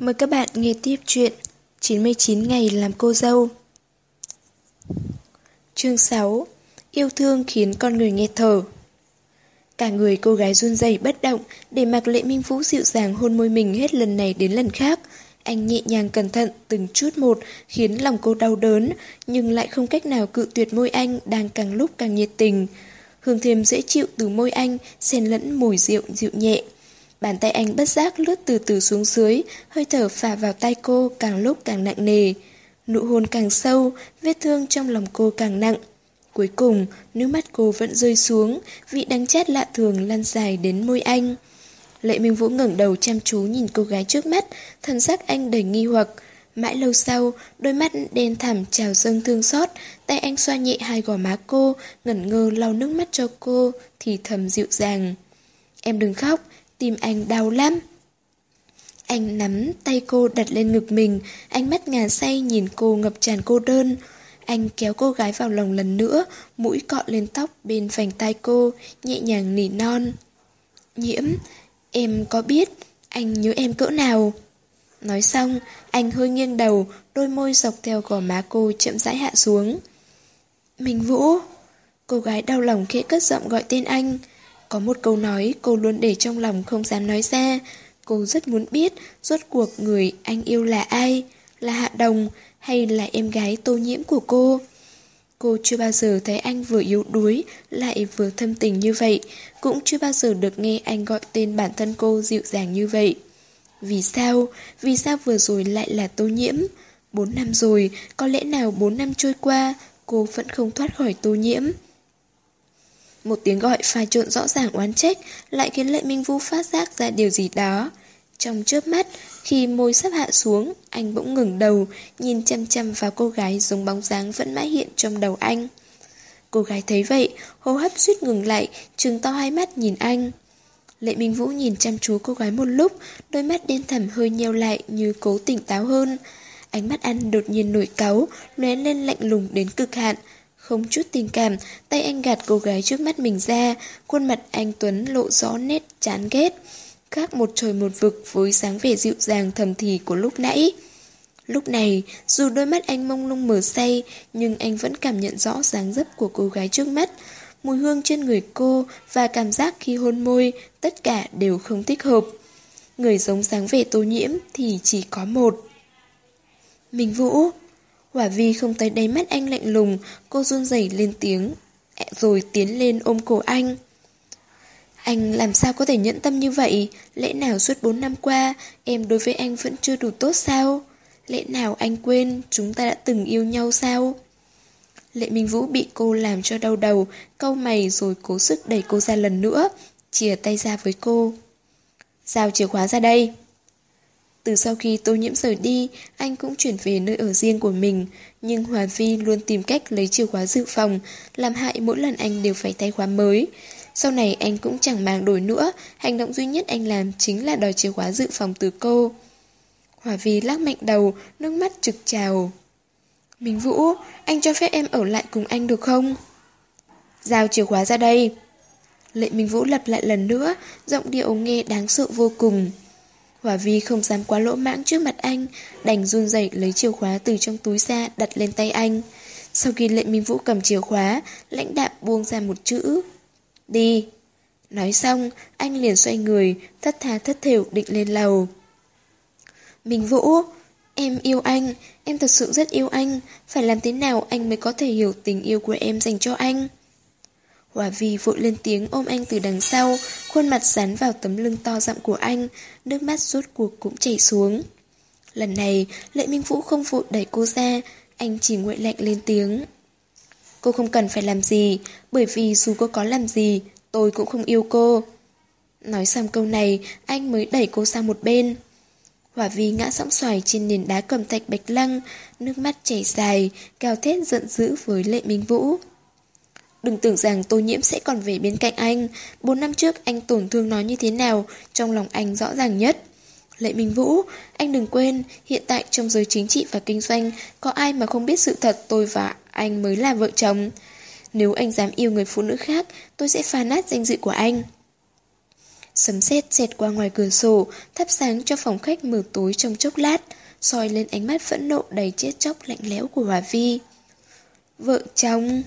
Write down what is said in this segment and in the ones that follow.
Mời các bạn nghe tiếp chuyện 99 ngày làm cô dâu Chương 6 Yêu thương khiến con người nghe thở Cả người cô gái run rẩy bất động để mặc lệ minh vũ dịu dàng hôn môi mình hết lần này đến lần khác. Anh nhẹ nhàng cẩn thận từng chút một, khiến lòng cô đau đớn, nhưng lại không cách nào cự tuyệt môi anh đang càng lúc càng nhiệt tình. Hương thêm dễ chịu từ môi anh, xen lẫn mùi rượu dịu nhẹ. Bàn tay anh bất giác lướt từ từ xuống dưới, hơi thở phả vào tay cô càng lúc càng nặng nề. Nụ hôn càng sâu, vết thương trong lòng cô càng nặng. Cuối cùng, nước mắt cô vẫn rơi xuống, vị đắng chát lạ thường lan dài đến môi anh. Lệ Minh Vũ ngẩng đầu chăm chú nhìn cô gái trước mắt, thân xác anh đầy nghi hoặc. Mãi lâu sau, đôi mắt đen thẳm trào dâng thương xót, tay anh xoa nhẹ hai gò má cô, ngẩn ngơ lau nước mắt cho cô, thì thầm dịu dàng. Em đừng khóc, tim anh đau lắm. Anh nắm tay cô đặt lên ngực mình, ánh mắt ngà say nhìn cô ngập tràn cô đơn. Anh kéo cô gái vào lòng lần nữa, mũi cọ lên tóc bên vành tai cô, nhẹ nhàng nỉ non. Nhiễm, em có biết anh nhớ em cỡ nào? Nói xong, anh hơi nghiêng đầu, đôi môi dọc theo gò má cô chậm rãi hạ xuống. Mình Vũ! Cô gái đau lòng khẽ cất giọng gọi tên anh. Có một câu nói cô luôn để trong lòng không dám nói ra. Cô rất muốn biết rốt cuộc người anh yêu là ai? Là Hạ Đồng hay là em gái tô nhiễm của cô? Cô chưa bao giờ thấy anh vừa yếu đuối lại vừa thâm tình như vậy, cũng chưa bao giờ được nghe anh gọi tên bản thân cô dịu dàng như vậy. Vì sao? Vì sao vừa rồi lại là tô nhiễm? Bốn năm rồi, có lẽ nào bốn năm trôi qua, cô vẫn không thoát khỏi tô nhiễm? Một tiếng gọi pha trộn rõ ràng oán trách lại khiến Lệ Minh Vũ phát giác ra điều gì đó. Trong chớp mắt, khi môi sắp hạ xuống, anh bỗng ngừng đầu, nhìn chăm chăm vào cô gái dùng bóng dáng vẫn mãi hiện trong đầu anh. Cô gái thấy vậy, hô hấp suýt ngừng lại, trừng to hai mắt nhìn anh. Lệ Minh Vũ nhìn chăm chú cô gái một lúc, đôi mắt đen thẳm hơi nheo lại như cố tỉnh táo hơn. Ánh mắt anh đột nhiên nổi cáu, lóe lên lạnh lùng đến cực hạn, không chút tình cảm, tay anh gạt cô gái trước mắt mình ra, khuôn mặt anh Tuấn lộ rõ nét chán ghét. Khác một trời một vực với dáng vẻ dịu dàng thầm thì của lúc nãy. Lúc này, dù đôi mắt anh mông lung mở say, nhưng anh vẫn cảm nhận rõ dáng dấp của cô gái trước mắt. Mùi hương trên người cô và cảm giác khi hôn môi, tất cả đều không thích hợp. Người giống dáng vẻ tô nhiễm thì chỉ có một. Mình Vũ, Hỏa vi không thấy đáy mắt anh lạnh lùng, cô run rẩy lên tiếng, rồi tiến lên ôm cổ anh. Anh làm sao có thể nhẫn tâm như vậy? Lẽ nào suốt 4 năm qua, em đối với anh vẫn chưa đủ tốt sao? Lẽ nào anh quên chúng ta đã từng yêu nhau sao? Lệ Minh Vũ bị cô làm cho đau đầu, câu mày rồi cố sức đẩy cô ra lần nữa, chìa tay ra với cô. Giao chìa khóa ra đây. Từ sau khi tô nhiễm rời đi, anh cũng chuyển về nơi ở riêng của mình, nhưng Hòa Vi luôn tìm cách lấy chìa khóa dự phòng, làm hại mỗi lần anh đều phải thay khóa mới. Sau này anh cũng chẳng màng đổi nữa, hành động duy nhất anh làm chính là đòi chìa khóa dự phòng từ cô. Hòa Vi lắc mạnh đầu, nước mắt trực trào. Minh Vũ, anh cho phép em ở lại cùng anh được không? Giao chìa khóa ra đây. Lệ Minh Vũ lặp lại lần nữa, giọng điệu nghe đáng sợ vô cùng. Hòa Vi không dám quá lỗ mãng trước mặt anh, đành run rẩy lấy chìa khóa từ trong túi ra đặt lên tay anh. Sau khi lệ minh vũ cầm chìa khóa, lãnh đạm buông ra một chữ. Đi. Nói xong, anh liền xoay người, thất tha thất thểu định lên lầu. Minh Vũ, em yêu anh, em thật sự rất yêu anh, phải làm thế nào anh mới có thể hiểu tình yêu của em dành cho anh? Hòa Vi vội lên tiếng ôm anh từ đằng sau, khuôn mặt dán vào tấm lưng to rộng của anh, nước mắt rốt cuộc cũng chảy xuống. Lần này, Lệ Minh Vũ không vội đẩy cô ra, anh chỉ nguội lạnh lên tiếng. Cô không cần phải làm gì, bởi vì dù cô có làm gì, tôi cũng không yêu cô. Nói xong câu này, anh mới đẩy cô sang một bên. Hỏa vi ngã sóng xoài trên nền đá cầm thạch bạch lăng, nước mắt chảy dài, gào thét giận dữ với Lệ Minh Vũ. Đừng tưởng rằng tô nhiễm sẽ còn về bên cạnh anh. Bốn năm trước anh tổn thương nó như thế nào, trong lòng anh rõ ràng nhất. Lệ Minh Vũ, anh đừng quên, hiện tại trong giới chính trị và kinh doanh, có ai mà không biết sự thật tôi và anh mới là vợ chồng. Nếu anh dám yêu người phụ nữ khác, tôi sẽ phá nát danh dự của anh. Sấm sét xẹt qua ngoài cửa sổ, thắp sáng cho phòng khách mờ tối trong chốc lát, soi lên ánh mắt phẫn nộ đầy chết chóc lạnh lẽo của Hòa Vi. Vợ chồng...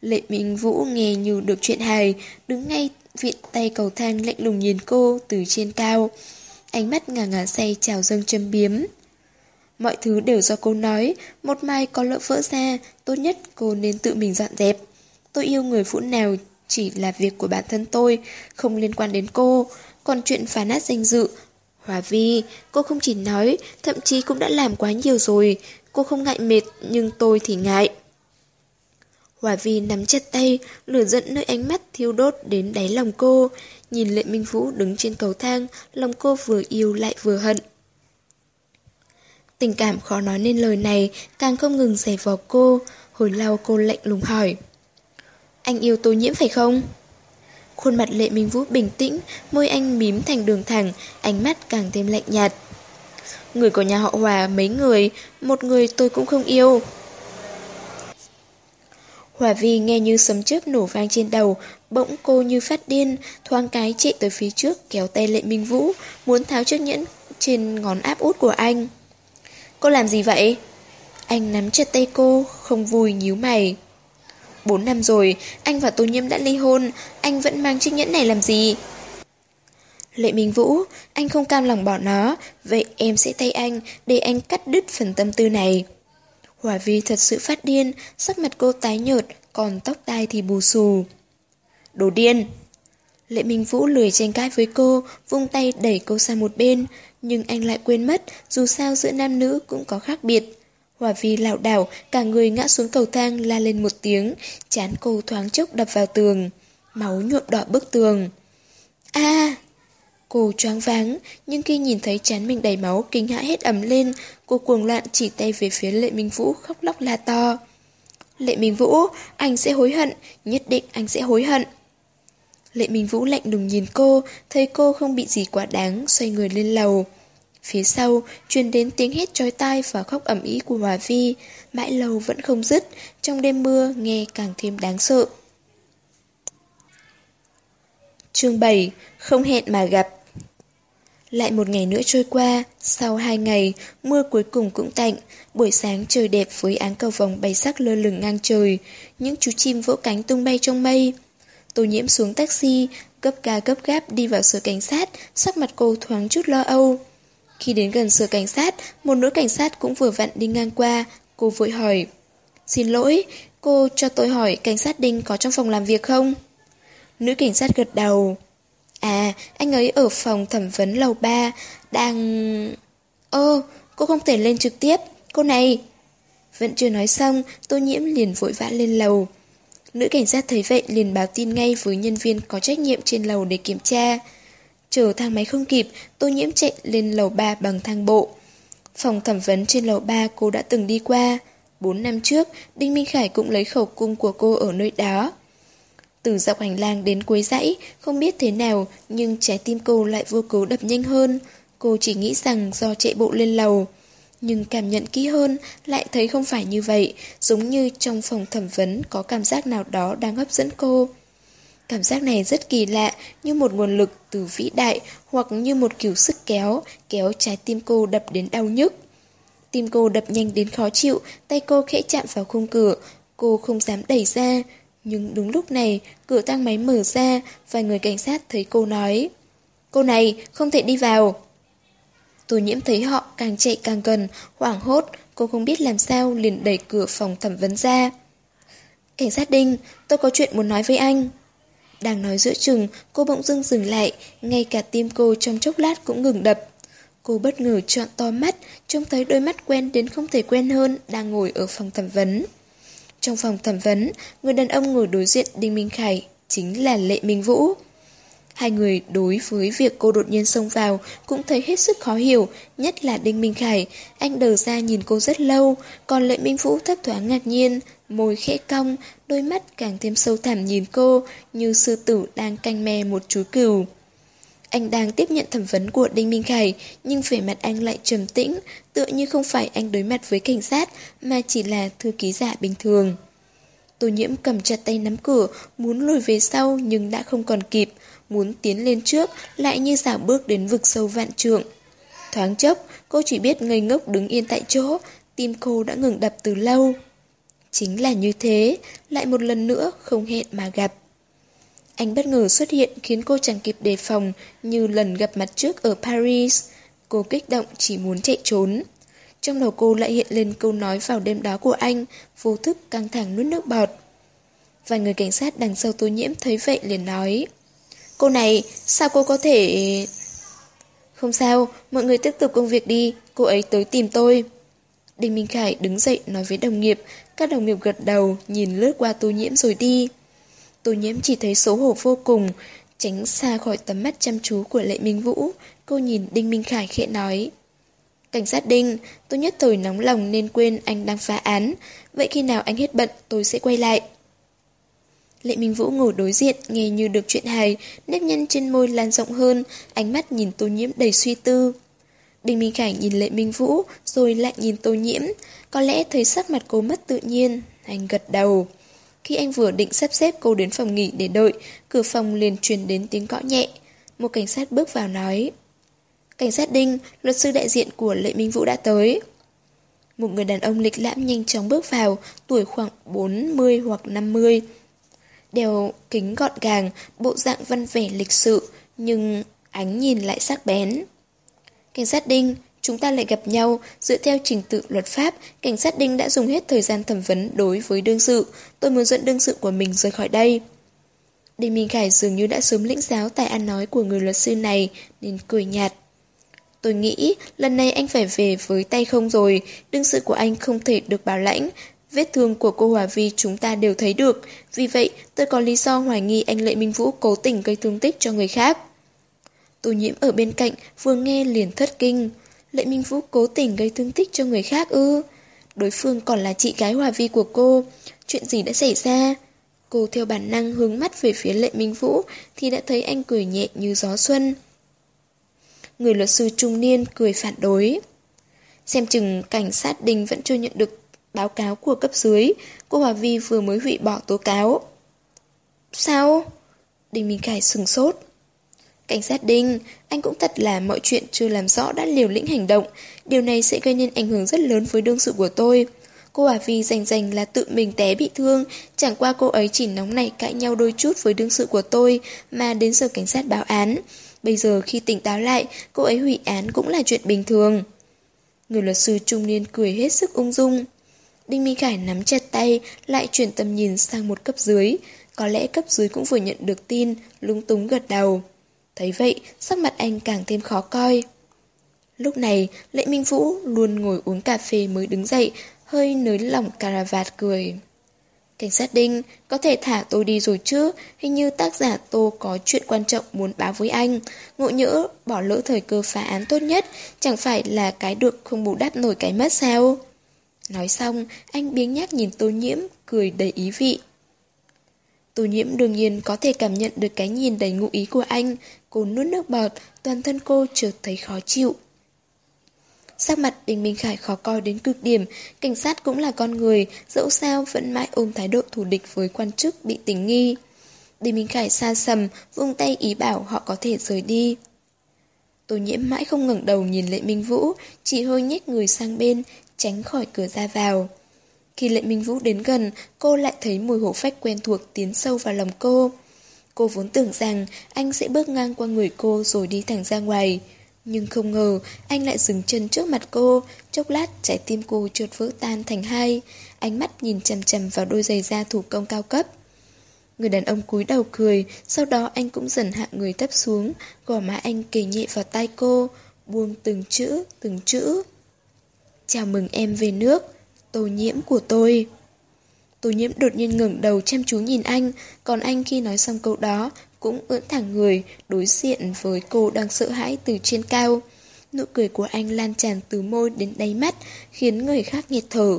Lệ Minh Vũ nghe như được chuyện hài, đứng ngay viện tay cầu thang lạnh lùng nhìn cô từ trên cao. Ánh mắt ngả ngả say trào dâng châm biếm. Mọi thứ đều do cô nói, một mai có lỡ vỡ ra, tốt nhất cô nên tự mình dọn dẹp. Tôi yêu người phụ nào chỉ là việc của bản thân tôi, không liên quan đến cô. Còn chuyện phá nát danh dự, Hòa Vi, cô không chỉ nói, thậm chí cũng đã làm quá nhiều rồi. Cô không ngại mệt, nhưng tôi thì ngại. Hòa Vi nắm chặt tay, lửa giận nơi ánh mắt thiêu đốt đến đáy lòng cô. Nhìn Lệ Minh Vũ đứng trên cầu thang, lòng cô vừa yêu lại vừa hận. Tình cảm khó nói nên lời này càng không ngừng xảy vào cô. Hồi lâu cô lạnh lùng hỏi. Anh yêu tôi nhiễm phải không? Khuôn mặt Lệ Minh Vũ bình tĩnh, môi anh mím thành đường thẳng, ánh mắt càng thêm lạnh nhạt. Người của nhà họ Hòa mấy người, một người tôi cũng không yêu. Hòa Vi nghe như sấm chớp nổ vang trên đầu, bỗng cô như phát điên, thoáng cái chạy tới phía trước kéo tay Lệ Minh Vũ, muốn tháo chiếc nhẫn trên ngón áp út của anh. Cô làm gì vậy? Anh nắm chặt tay cô, không vui nhíu mày. Bốn năm rồi, anh và Tô Nhiễm đã ly hôn, anh vẫn mang chiếc nhẫn này làm gì? Lệ Minh Vũ, anh không cam lòng bỏ nó, vậy em sẽ tay anh để anh cắt đứt phần tâm tư này. Hòa Vi thật sự phát điên, sắc mặt cô tái nhợt, còn tóc tai thì bù xù. Đồ điên! Lệ Minh Vũ lười tranh cãi với cô, vung tay đẩy cô sang một bên, nhưng anh lại quên mất, dù sao giữa nam nữ cũng có khác biệt. Hòa Vi lảo đảo, cả người ngã xuống cầu thang la lên một tiếng, chán cô thoáng chốc đập vào tường. Máu nhuộm đỏ bức tường. a Cô choáng váng, nhưng khi nhìn thấy chán mình đầy máu, kinh hãi hết ẩm lên, cô cuồng loạn chỉ tay về phía Lệ Minh Vũ khóc lóc la to. Lệ Minh Vũ, anh sẽ hối hận, nhất định anh sẽ hối hận. Lệ Minh Vũ lạnh lùng nhìn cô, thấy cô không bị gì quá đáng, xoay người lên lầu. Phía sau, truyền đến tiếng hét chói tai và khóc ẩm ý của Hòa Vi, mãi lâu vẫn không dứt, trong đêm mưa nghe càng thêm đáng sợ. Chương 7 Không hẹn mà gặp lại một ngày nữa trôi qua, sau hai ngày, mưa cuối cùng cũng tạnh, buổi sáng trời đẹp với áng cầu vòng bay sắc lơ lửng ngang trời, những chú chim vỗ cánh tung bay trong mây. Tô nhiễm xuống taxi, gấp ga gấp gáp đi vào sở cảnh sát, sắc mặt cô thoáng chút lo âu. Khi đến gần sở cảnh sát, một nữ cảnh sát cũng vừa vặn đi ngang qua, cô vội hỏi. Xin lỗi, cô cho tôi hỏi cảnh sát Đinh có trong phòng làm việc không? Nữ cảnh sát gật đầu. À, anh ấy ở phòng thẩm vấn lầu 3, đang... Ơ, cô không thể lên trực tiếp, cô này... Vẫn chưa nói xong, tô nhiễm liền vội vã lên lầu. Nữ cảnh sát thấy vậy liền báo tin ngay với nhân viên có trách nhiệm trên lầu để kiểm tra. Chờ thang máy không kịp, tô nhiễm chạy lên lầu 3 bằng thang bộ. Phòng thẩm vấn trên lầu 3 cô đã từng đi qua. Bốn năm trước, Đinh Minh Khải cũng lấy khẩu cung của cô ở nơi đó. Từ dọc hành lang đến cuối dãy, không biết thế nào, nhưng trái tim cô lại vô cớ đập nhanh hơn. Cô chỉ nghĩ rằng do chạy bộ lên lầu. Nhưng cảm nhận kỹ hơn, lại thấy không phải như vậy, giống như trong phòng thẩm vấn có cảm giác nào đó đang hấp dẫn cô. Cảm giác này rất kỳ lạ, như một nguồn lực từ vĩ đại hoặc như một kiểu sức kéo, kéo trái tim cô đập đến đau nhức. Tim cô đập nhanh đến khó chịu, tay cô khẽ chạm vào khung cửa, cô không dám đẩy ra. Nhưng đúng lúc này, cửa thang máy mở ra vài người cảnh sát thấy cô nói Cô này, không thể đi vào. Tô nhiễm thấy họ càng chạy càng gần, hoảng hốt, cô không biết làm sao liền đẩy cửa phòng thẩm vấn ra. Cảnh sát Đinh, tôi có chuyện muốn nói với anh. Đang nói giữa chừng, cô bỗng dưng dừng lại, ngay cả tim cô trong chốc lát cũng ngừng đập. Cô bất ngờ trọn to mắt, trông thấy đôi mắt quen đến không thể quen hơn, đang ngồi ở phòng thẩm vấn. Trong phòng thẩm vấn, người đàn ông ngồi đối diện Đinh Minh Khải, chính là Lệ Minh Vũ. Hai người đối với việc cô đột nhiên xông vào cũng thấy hết sức khó hiểu, nhất là Đinh Minh Khải. Anh đờ ra nhìn cô rất lâu, còn Lệ Minh Vũ thấp thoáng ngạc nhiên, môi khẽ cong, đôi mắt càng thêm sâu thẳm nhìn cô, như sư tử đang canh me một chú cừu. Anh đang tiếp nhận thẩm vấn của Đinh Minh Khải, nhưng vẻ mặt anh lại trầm tĩnh, tựa như không phải anh đối mặt với cảnh sát, mà chỉ là thư ký giả bình thường. Tô nhiễm cầm chặt tay nắm cửa, muốn lùi về sau nhưng đã không còn kịp. muốn tiến lên trước, lại như giả bước đến vực sâu vạn trượng. Thoáng chốc, cô chỉ biết ngây ngốc đứng yên tại chỗ, tim cô đã ngừng đập từ lâu. Chính là như thế, lại một lần nữa không hẹn mà gặp. Anh bất ngờ xuất hiện khiến cô chẳng kịp đề phòng như lần gặp mặt trước ở Paris. Cô kích động chỉ muốn chạy trốn. Trong đầu cô lại hiện lên câu nói vào đêm đó của anh, vô thức căng thẳng nuốt nước bọt. Vài người cảnh sát đằng sau tô nhiễm thấy vậy liền nói Cô này, sao cô có thể... Không sao, mọi người tiếp tục công việc đi, cô ấy tới tìm tôi. Đinh Minh Khải đứng dậy nói với đồng nghiệp, các đồng nghiệp gật đầu, nhìn lướt qua tô nhiễm rồi đi. Tô nhiễm chỉ thấy xấu hổ vô cùng, tránh xa khỏi tầm mắt chăm chú của Lệ Minh Vũ. Cô nhìn Đinh Minh Khải khẽ nói. Cảnh sát Đinh, tôi nhất thời nóng lòng nên quên anh đang phá án. Vậy khi nào anh hết bận tôi sẽ quay lại. Lệ Minh Vũ ngồi đối diện, nghe như được chuyện hài, nếp nhăn trên môi lan rộng hơn, ánh mắt nhìn tô nhiễm đầy suy tư. Đinh Minh Khải nhìn Lệ Minh Vũ, rồi lại nhìn tô nhiễm. Có lẽ thấy sắc mặt cô mất tự nhiên, anh gật đầu. Khi anh vừa định sắp xếp cô đến phòng nghỉ để đợi, cửa phòng liền truyền đến tiếng gõ nhẹ. Một cảnh sát bước vào nói. Cảnh sát Đinh, luật sư đại diện của Lệ Minh Vũ đã tới. Một người đàn ông lịch lãm nhanh chóng bước vào, tuổi khoảng 40 hoặc 50. Đeo kính gọn gàng, bộ dạng văn vẻ lịch sự, nhưng ánh nhìn lại sắc bén. Cảnh sát Đinh, chúng ta lại gặp nhau, dựa theo trình tự luật pháp, cảnh sát Đinh đã dùng hết thời gian thẩm vấn đối với đương sự, tôi muốn dẫn đương sự của mình rời khỏi đây. Đinh Minh Khải dường như đã sớm lĩnh giáo tài ăn nói của người luật sư này, nên cười nhạt. Tôi nghĩ lần này anh phải về với tay không rồi, đương sự của anh không thể được bảo lãnh. Vết thương của cô Hòa Vi chúng ta đều thấy được, vì vậy tôi có lý do hoài nghi anh Lệ Minh Vũ cố tình gây thương tích cho người khác. Tô nhiễm ở bên cạnh vừa nghe liền thất kinh. Lệ Minh Vũ cố tình gây thương tích cho người khác ư. Đối phương còn là chị gái Hòa Vi của cô. Chuyện gì đã xảy ra? Cô theo bản năng hướng mắt về phía Lệ Minh Vũ thì đã thấy anh cười nhẹ như gió xuân. Người luật sư trung niên cười phản đối. Xem chừng cảnh sát đình vẫn chưa nhận được báo cáo của cấp dưới. Cô Hòa Vi vừa mới hủy bỏ tố cáo. Sao? Đình Minh Khải sừng sốt. Cảnh sát Đinh, anh cũng thật là mọi chuyện chưa làm rõ đã liều lĩnh hành động. Điều này sẽ gây nên ảnh hưởng rất lớn với đương sự của tôi. Cô à Vi rành rành là tự mình té bị thương, chẳng qua cô ấy chỉ nóng nảy cãi nhau đôi chút với đương sự của tôi mà đến giờ cảnh sát báo án. Bây giờ khi tỉnh táo lại, cô ấy hủy án cũng là chuyện bình thường. Người luật sư trung niên cười hết sức ung dung. Đinh Minh Khải nắm chặt tay, lại chuyển tầm nhìn sang một cấp dưới. Có lẽ cấp dưới cũng vừa nhận được tin, lúng túng gật đầu. Thấy vậy, sắc mặt anh càng thêm khó coi. Lúc này, Lệ Minh Vũ luôn ngồi uống cà phê mới đứng dậy, hơi nới lỏng caravat cười. Cảnh sát Đinh, có thể thả tôi đi rồi chứ, hình như tác giả Tô có chuyện quan trọng muốn báo với anh. Ngộ nhỡ, bỏ lỡ thời cơ phá án tốt nhất, chẳng phải là cái được không bù đắp nổi cái mất sao? Nói xong, anh biếng nhác nhìn tô nhiễm, cười đầy ý vị. Tô nhiễm đương nhiên có thể cảm nhận được cái nhìn đầy ngụ ý của anh, cô nuốt nước bọt, toàn thân cô chợt thấy khó chịu. Sắc mặt Đinh Minh Khải khó coi đến cực điểm, cảnh sát cũng là con người, dẫu sao vẫn mãi ôm thái độ thù địch với quan chức bị tình nghi. Đinh Minh Khải xa sầm, vung tay ý bảo họ có thể rời đi. Tô nhiễm mãi không ngẩng đầu nhìn Lệ Minh Vũ, chỉ hơi nhếch người sang bên, tránh khỏi cửa ra vào. Khi Lệ Minh Vũ đến gần, cô lại thấy mùi hổ phách quen thuộc tiến sâu vào lòng cô. Cô vốn tưởng rằng anh sẽ bước ngang qua người cô rồi đi thẳng ra ngoài. Nhưng không ngờ, anh lại dừng chân trước mặt cô, chốc lát trái tim cô trượt vỡ tan thành hai, ánh mắt nhìn chằm chằm vào đôi giày da thủ công cao cấp. Người đàn ông cúi đầu cười, sau đó anh cũng dần hạ người thấp xuống, gò má anh kề nhẹ vào tay cô, buông từng chữ, từng chữ. Chào mừng em về nước, tô nhiễm của tôi. Tô nhiễm đột nhiên ngẩng đầu chăm chú nhìn anh, còn anh khi nói xong câu đó cũng ưỡn thẳng người, đối diện với cô đang sợ hãi từ trên cao. Nụ cười của anh lan tràn từ môi đến đáy mắt, khiến người khác nghẹt thở.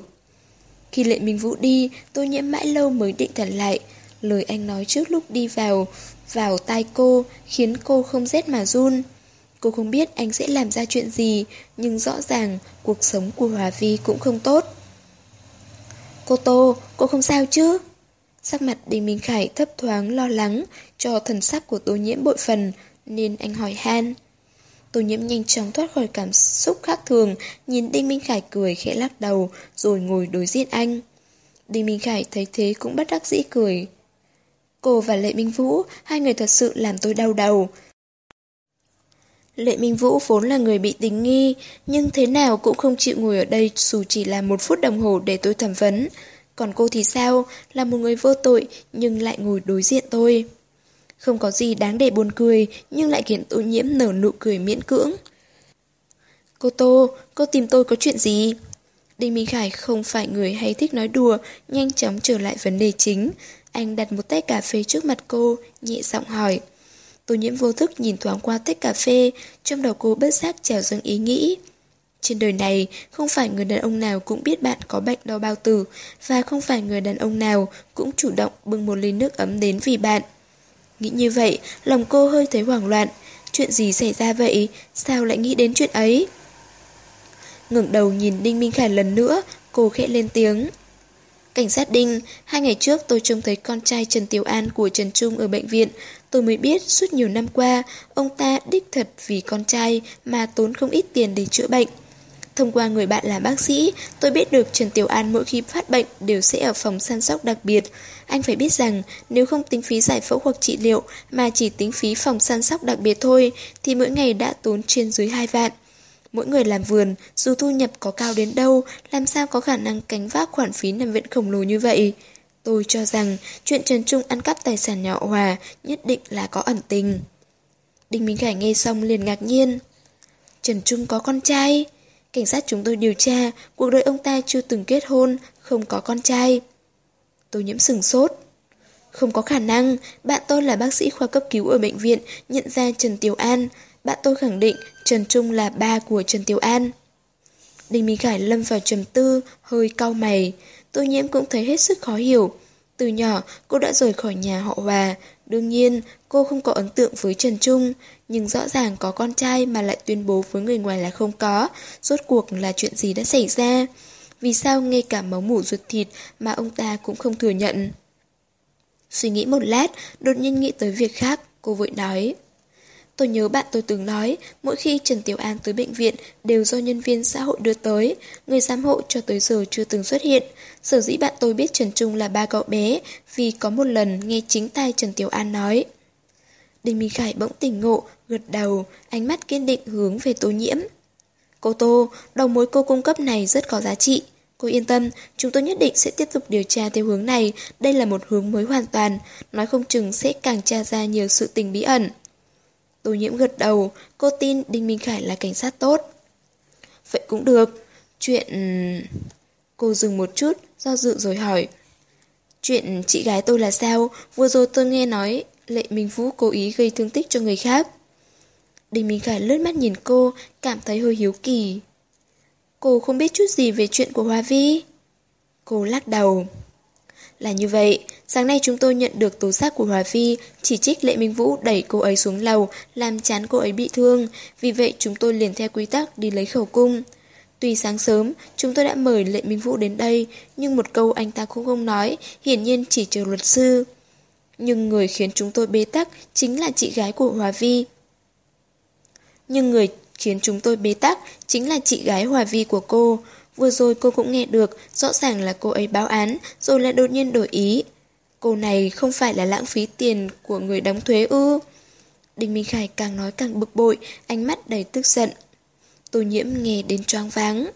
Khi lệ minh vũ đi, tôi nhiễm mãi lâu mới định thần lại. Lời anh nói trước lúc đi vào, vào tai cô, khiến cô không rét mà run. Cô không biết anh sẽ làm ra chuyện gì, nhưng rõ ràng cuộc sống của Hòa Vi cũng không tốt. Cô Tô, cô không sao chứ? Sắc mặt Đinh Minh Khải thấp thoáng lo lắng cho thần sắc của tô nhiễm bội phần, nên anh hỏi han. Tô nhiễm nhanh chóng thoát khỏi cảm xúc khác thường, nhìn Đinh Minh Khải cười khẽ lắc đầu, rồi ngồi đối diện anh. Đinh Minh Khải thấy thế cũng bất đắc dĩ cười. Cô và Lệ Minh Vũ, hai người thật sự làm tôi đau đầu. Lệ Minh Vũ vốn là người bị tình nghi, nhưng thế nào cũng không chịu ngồi ở đây dù chỉ là một phút đồng hồ để tôi thẩm vấn. Còn cô thì sao, là một người vô tội nhưng lại ngồi đối diện tôi. Không có gì đáng để buồn cười, nhưng lại khiến tôi nhiễm nở nụ cười miễn cưỡng. Cô Tô, cô tìm tôi có chuyện gì? Đinh Minh Khải không phải người hay thích nói đùa, nhanh chóng trở lại vấn đề chính. Anh đặt một tách cà phê trước mặt cô, nhẹ giọng hỏi. Tô nhiễm vô thức nhìn thoáng qua tách cà phê, trong đầu cô bất giác trào dâng ý nghĩ. Trên đời này, không phải người đàn ông nào cũng biết bạn có bệnh đau bao tử, và không phải người đàn ông nào cũng chủ động bưng một ly nước ấm đến vì bạn. Nghĩ như vậy, lòng cô hơi thấy hoảng loạn. Chuyện gì xảy ra vậy? Sao lại nghĩ đến chuyện ấy? ngẩng đầu nhìn Đinh Minh Khải lần nữa, cô khẽ lên tiếng. Cảnh sát Đinh, hai ngày trước tôi trông thấy con trai Trần Tiểu An của Trần Trung ở bệnh viện. Tôi mới biết suốt nhiều năm qua, ông ta đích thật vì con trai mà tốn không ít tiền để chữa bệnh. Thông qua người bạn là bác sĩ, tôi biết được Trần Tiểu An mỗi khi phát bệnh đều sẽ ở phòng săn sóc đặc biệt. Anh phải biết rằng nếu không tính phí giải phẫu hoặc trị liệu mà chỉ tính phí phòng săn sóc đặc biệt thôi thì mỗi ngày đã tốn trên dưới 2 vạn. Mỗi người làm vườn, dù thu nhập có cao đến đâu, làm sao có khả năng cánh vác khoản phí nằm viện khổng lồ như vậy. Tôi cho rằng chuyện Trần Trung ăn cắp tài sản nhỏ hòa nhất định là có ẩn tình. Đinh Minh Khải nghe xong liền ngạc nhiên. Trần Trung có con trai. Cảnh sát chúng tôi điều tra, cuộc đời ông ta chưa từng kết hôn, không có con trai. Tôi nhiễm sừng sốt. Không có khả năng, bạn tôi là bác sĩ khoa cấp cứu ở bệnh viện, nhận ra Trần Tiểu An. Bạn tôi khẳng định Trần Trung là ba của Trần Tiểu An. Đinh Minh Khải lâm vào trầm tư, hơi cau mày. Tô nhiễm cũng thấy hết sức khó hiểu. Từ nhỏ, cô đã rời khỏi nhà họ Hòa. Đương nhiên, cô không có ấn tượng với Trần Trung, nhưng rõ ràng có con trai mà lại tuyên bố với người ngoài là không có. Rốt cuộc là chuyện gì đã xảy ra? Vì sao ngay cả máu mủ ruột thịt mà ông ta cũng không thừa nhận? Suy nghĩ một lát, đột nhiên nghĩ tới việc khác, cô vội nói. Tôi nhớ bạn tôi từng nói, mỗi khi Trần Tiểu An tới bệnh viện đều do nhân viên xã hội đưa tới, người giám hộ cho tới giờ chưa từng xuất hiện. Sở dĩ bạn tôi biết Trần Trung là ba cậu bé vì có một lần nghe chính tai Trần Tiểu An nói. Đinh Minh Khải bỗng tỉnh ngộ, gật đầu, ánh mắt kiên định hướng về tô nhiễm. Cô Tô, đầu mối cô cung cấp này rất có giá trị. Cô yên tâm, chúng tôi nhất định sẽ tiếp tục điều tra theo hướng này. Đây là một hướng mới hoàn toàn, nói không chừng sẽ càng tra ra nhiều sự tình bí ẩn. Tô nhiễm gật đầu, cô tin Đinh Minh Khải là cảnh sát tốt. Vậy cũng được. Chuyện... Cô dừng một chút, do dự rồi hỏi. Chuyện chị gái tôi là sao? Vừa rồi tôi nghe nói Lệ Minh Vũ cố ý gây thương tích cho người khác. Đinh Minh Khải lướt mắt nhìn cô, cảm thấy hơi hiếu kỳ. Cô không biết chút gì về chuyện của Hoa Vi? Cô lắc đầu. Là như vậy, sáng nay chúng tôi nhận được tố giác của Hòa Phi, chỉ trích Lệ Minh Vũ đẩy cô ấy xuống lầu, làm chán cô ấy bị thương, vì vậy chúng tôi liền theo quy tắc đi lấy khẩu cung. Tuy sáng sớm, chúng tôi đã mời Lệ Minh Vũ đến đây, nhưng một câu anh ta cũng không nói, hiển nhiên chỉ chờ luật sư. Nhưng người khiến chúng tôi bế tắc chính là chị gái của Hòa Vi. Nhưng người khiến chúng tôi bế tắc chính là chị gái Hòa Vi của cô. Vừa rồi cô cũng nghe được, rõ ràng là cô ấy báo án, rồi lại đột nhiên đổi ý. Cô này không phải là lãng phí tiền của người đóng thuế ư. Đinh Minh Khải càng nói càng bực bội, ánh mắt đầy tức giận. Tô nhiễm nghe đến choáng váng.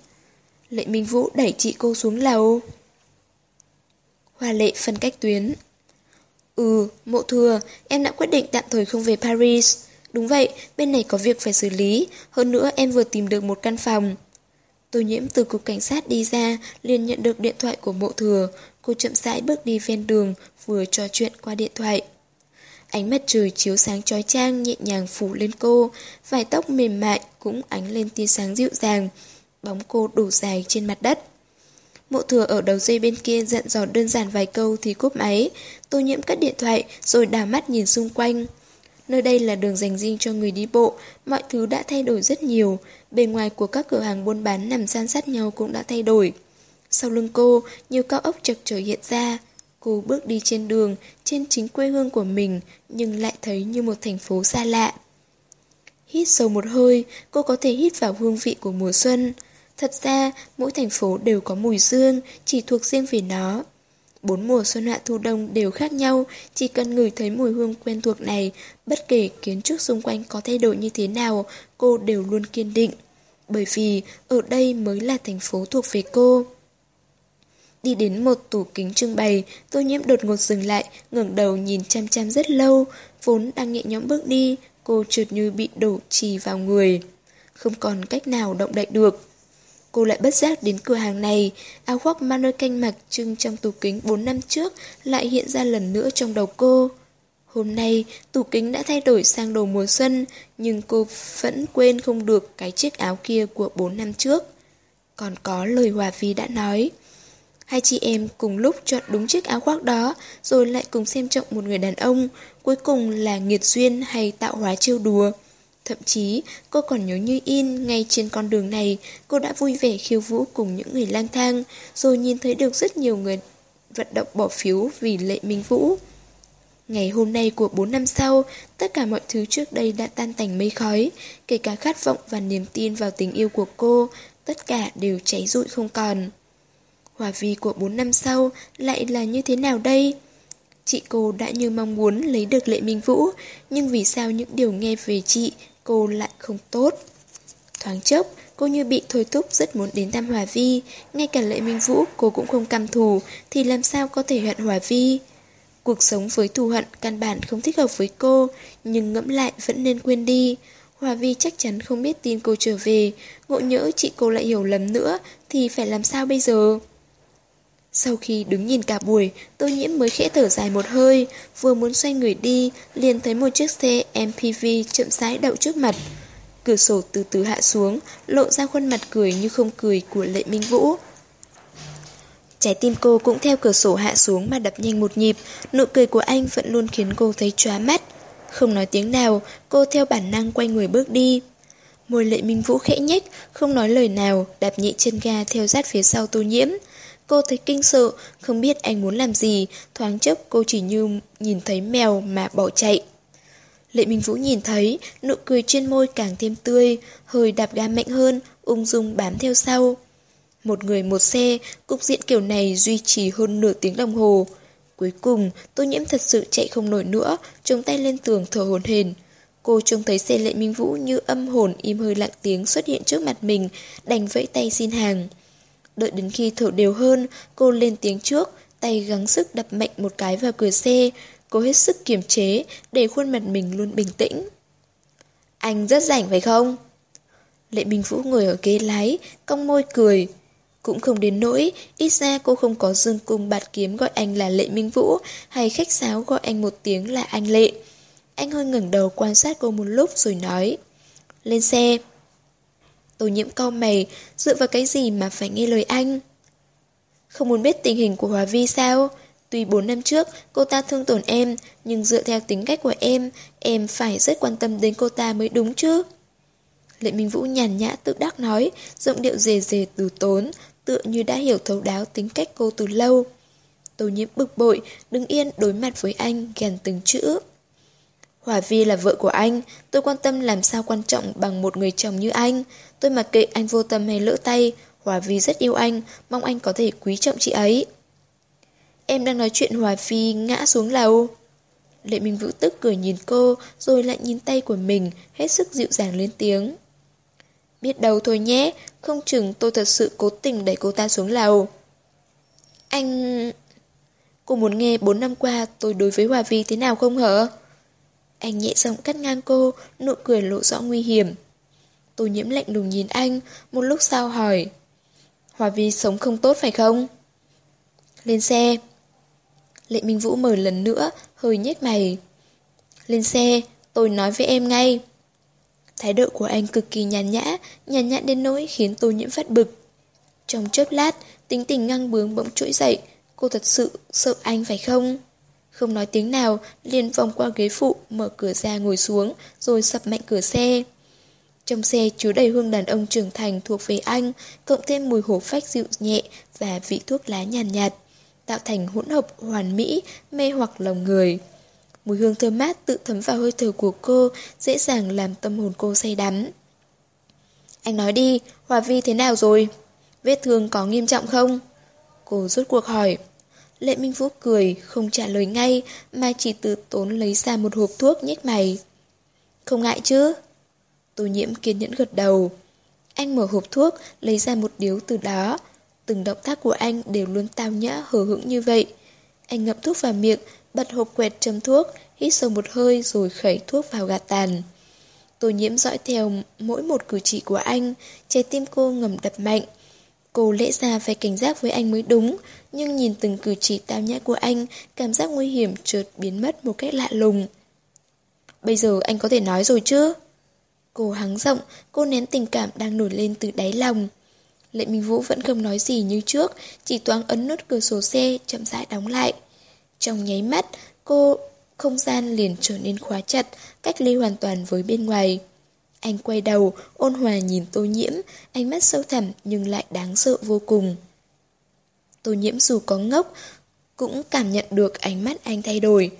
Lệ Minh Vũ đẩy chị cô xuống lầu. Hoa lệ phân cách tuyến. Ừ, mộ thừa, em đã quyết định tạm thời không về Paris. Đúng vậy, bên này có việc phải xử lý, hơn nữa em vừa tìm được một căn phòng. Tô nhiễm từ cục cảnh sát đi ra, liền nhận được điện thoại của mộ thừa. Cô chậm rãi bước đi ven đường, vừa trò chuyện qua điện thoại. Ánh mặt trời chiếu sáng chói trang nhẹ nhàng phủ lên cô, vải tóc mềm mại cũng ánh lên tia sáng dịu dàng. Bóng cô đủ dài trên mặt đất. Mộ thừa ở đầu dây bên kia dặn dò đơn giản vài câu thì cúp máy. Tô nhiễm cất điện thoại rồi đảo mắt nhìn xung quanh. Nơi đây là đường dành riêng cho người đi bộ, mọi thứ đã thay đổi rất nhiều, bề ngoài của các cửa hàng buôn bán nằm san sát nhau cũng đã thay đổi. Sau lưng cô, nhiều cao ốc chật trở hiện ra. Cô bước đi trên đường, trên chính quê hương của mình, nhưng lại thấy như một thành phố xa lạ. Hít sâu một hơi, cô có thể hít vào hương vị của mùa xuân. Thật ra, mỗi thành phố đều có mùi dương, chỉ thuộc riêng về nó. Bốn mùa xuân hạ thu đông đều khác nhau, chỉ cần ngửi thấy mùi hương quen thuộc này, bất kể kiến trúc xung quanh có thay đổi như thế nào, cô đều luôn kiên định. Bởi vì ở đây mới là thành phố thuộc về cô. Đi đến một tủ kính trưng bày, tô nhiễm đột ngột dừng lại, ngẩng đầu nhìn chăm chăm rất lâu, vốn đang nhẹ nhõm bước đi, cô trượt như bị đổ trì vào người. Không còn cách nào động đậy được. Cô lại bất giác đến cửa hàng này, áo khoác mang canh mặc trưng trong tủ kính 4 năm trước lại hiện ra lần nữa trong đầu cô. Hôm nay, tủ kính đã thay đổi sang đồ mùa xuân, nhưng cô vẫn quên không được cái chiếc áo kia của 4 năm trước. Còn có lời Hòa Vi đã nói. Hai chị em cùng lúc chọn đúng chiếc áo khoác đó, rồi lại cùng xem trọng một người đàn ông, cuối cùng là nghiệt duyên hay tạo hóa trêu đùa. Thậm chí, cô còn nhớ như in, ngay trên con đường này, cô đã vui vẻ khiêu vũ cùng những người lang thang, rồi nhìn thấy được rất nhiều người vận động bỏ phiếu vì Lệ Minh Vũ. Ngày hôm nay của 4 năm sau, tất cả mọi thứ trước đây đã tan tành mây khói, kể cả khát vọng và niềm tin vào tình yêu của cô, tất cả đều cháy rụi không còn. Hòa vi của 4 năm sau lại là như thế nào đây? Chị cô đã như mong muốn lấy được Lệ Minh Vũ, nhưng vì sao những điều nghe về chị cô lại không tốt? Thoáng chốc, cô như bị thôi thúc rất muốn đến thăm Hòa Vi, ngay cả Lệ Minh Vũ cô cũng không căm thù, thì làm sao có thể hận Hòa Vi? Cuộc sống với thù hận căn bản không thích hợp với cô, nhưng ngẫm lại vẫn nên quên đi. Hòa Vi chắc chắn không biết tin cô trở về, ngộ nhỡ chị cô lại hiểu lầm nữa, thì phải làm sao bây giờ? Sau khi đứng nhìn cả buổi, tôi nhiễm mới khẽ thở dài một hơi, vừa muốn xoay người đi, liền thấy một chiếc xe MPV chậm rãi đậu trước mặt. Cửa sổ từ từ hạ xuống, lộ ra khuôn mặt cười như không cười của Lệ Minh Vũ. Trái tim cô cũng theo cửa sổ hạ xuống mà đập nhanh một nhịp, nụ cười của anh vẫn luôn khiến cô thấy chóa mắt. Không nói tiếng nào, cô theo bản năng quay người bước đi. Môi Lệ Minh Vũ khẽ nhếch, không nói lời nào, đạp nhị chân ga theo sát phía sau tô nhiễm. Cô thấy kinh sợ, không biết anh muốn làm gì, thoáng chốc cô chỉ như nhìn thấy mèo mà bỏ chạy. Lệ Minh Vũ nhìn thấy, nụ cười trên môi càng thêm tươi, hơi đạp ga mạnh hơn, ung dung bám theo sau. Một người một xe, cục diện kiểu này duy trì hơn nửa tiếng đồng hồ. Cuối cùng, tô nhiễm thật sự chạy không nổi nữa, chống tay lên tường thở hồn hền. Cô trông thấy xe lệ minh vũ như âm hồn im hơi lặng tiếng xuất hiện trước mặt mình, đành vẫy tay xin hàng. Đợi đến khi thở đều hơn, cô lên tiếng trước, tay gắng sức đập mạnh một cái vào cửa xe. Cô hết sức kiềm chế, để khuôn mặt mình luôn bình tĩnh. Anh rất rảnh phải không? Lệ Minh Vũ ngồi ở ghế lái, cong môi cười. Cũng không đến nỗi, ít ra cô không có dương cung bạt kiếm gọi anh là Lệ Minh Vũ, hay khách sáo gọi anh một tiếng là anh Lệ. Anh hơi ngẩng đầu quan sát cô một lúc rồi nói. Lên xe. Tô nhiễm cau mày, dựa vào cái gì mà phải nghe lời anh? Không muốn biết tình hình của Hòa Vi sao? Tuy 4 năm trước cô ta thương tổn em, nhưng dựa theo tính cách của em, em phải rất quan tâm đến cô ta mới đúng chứ. Lệ Minh Vũ nhàn nhã tự đắc nói, giọng điệu dề dề từ tốn, tựa như đã hiểu thấu đáo tính cách cô từ lâu. Tô nhiễm bực bội, đứng yên đối mặt với anh, gàn từng chữ. Hòa Vi là vợ của anh, tôi quan tâm làm sao quan trọng bằng một người chồng như anh. Tôi mặc kệ anh vô tâm hay lỡ tay, Hòa Vi rất yêu anh, mong anh có thể quý trọng chị ấy. Em đang nói chuyện Hòa Vi ngã xuống lầu. Lệ Minh Vũ tức cười nhìn cô, rồi lại nhìn tay của mình, hết sức dịu dàng lên tiếng. Biết đâu thôi nhé, không chừng tôi thật sự cố tình đẩy cô ta xuống lầu. Anh... Cô muốn nghe 4 năm qua tôi đối với Hòa Vi thế nào không hả? Anh nhẹ giọng cắt ngang cô, nụ cười lộ rõ nguy hiểm. Tô nhiễm lạnh lùng nhìn anh, một lúc sau hỏi. Hòa Vi sống không tốt phải không? Lên xe. Lệ Minh Vũ mời lần nữa, hơi nhếch mày. Lên xe, tôi nói với em ngay. Thái độ của anh cực kỳ nhàn nhã, nhàn nhã đến nỗi khiến tô nhiễm phát bực. Trong chớp lát, tính tình ngang bướng bỗng trỗi dậy, cô thật sự sợ anh phải không? Không nói tiếng nào, liền vòng qua ghế phụ, mở cửa ra ngồi xuống, rồi sập mạnh cửa xe. Trong xe chứa đầy hương đàn ông trưởng thành thuộc về anh, cộng thêm mùi hổ phách dịu nhẹ và vị thuốc lá nhàn nhạt, nhạt. tạo thành hỗn hợp hoàn mỹ, mê hoặc lòng người. Mùi hương thơm mát tự thấm vào hơi thở của cô, dễ dàng làm tâm hồn cô say đắm. Anh nói đi, Hòa Vi thế nào rồi? Vết thương có nghiêm trọng không? Cô rốt cuộc hỏi. Lệ Minh Vũ cười, không trả lời ngay, mà chỉ từ tốn lấy ra một hộp thuốc nhếch mày. Không ngại chứ? Tô nhiễm kiên nhẫn gật đầu. Anh mở hộp thuốc, lấy ra một điếu từ đó. Từng động tác của anh đều luôn tao nhã hờ hững như vậy. Anh ngậm thuốc vào miệng, bật hộp quẹt châm thuốc, hít sâu một hơi rồi khẩy thuốc vào gạt tàn. Tô nhiễm dõi theo mỗi một cử chỉ của anh, trái tim cô ngầm đập mạnh. Cô lẽ ra phải cảnh giác với anh mới đúng, nhưng nhìn từng cử chỉ tao nhã của anh, cảm giác nguy hiểm chợt biến mất một cách lạ lùng. Bây giờ anh có thể nói rồi chứ? Cô hắng giọng, cô nén tình cảm đang nổi lên từ đáy lòng. Lệ Minh Vũ vẫn không nói gì như trước, chỉ toán ấn nút cửa sổ xe, chậm rãi đóng lại. Trong nháy mắt, cô không gian liền trở nên khóa chặt, cách ly hoàn toàn với bên ngoài. Anh quay đầu, ôn hòa nhìn tô nhiễm, ánh mắt sâu thẳm nhưng lại đáng sợ vô cùng. Tô nhiễm dù có ngốc, cũng cảm nhận được ánh mắt anh thay đổi.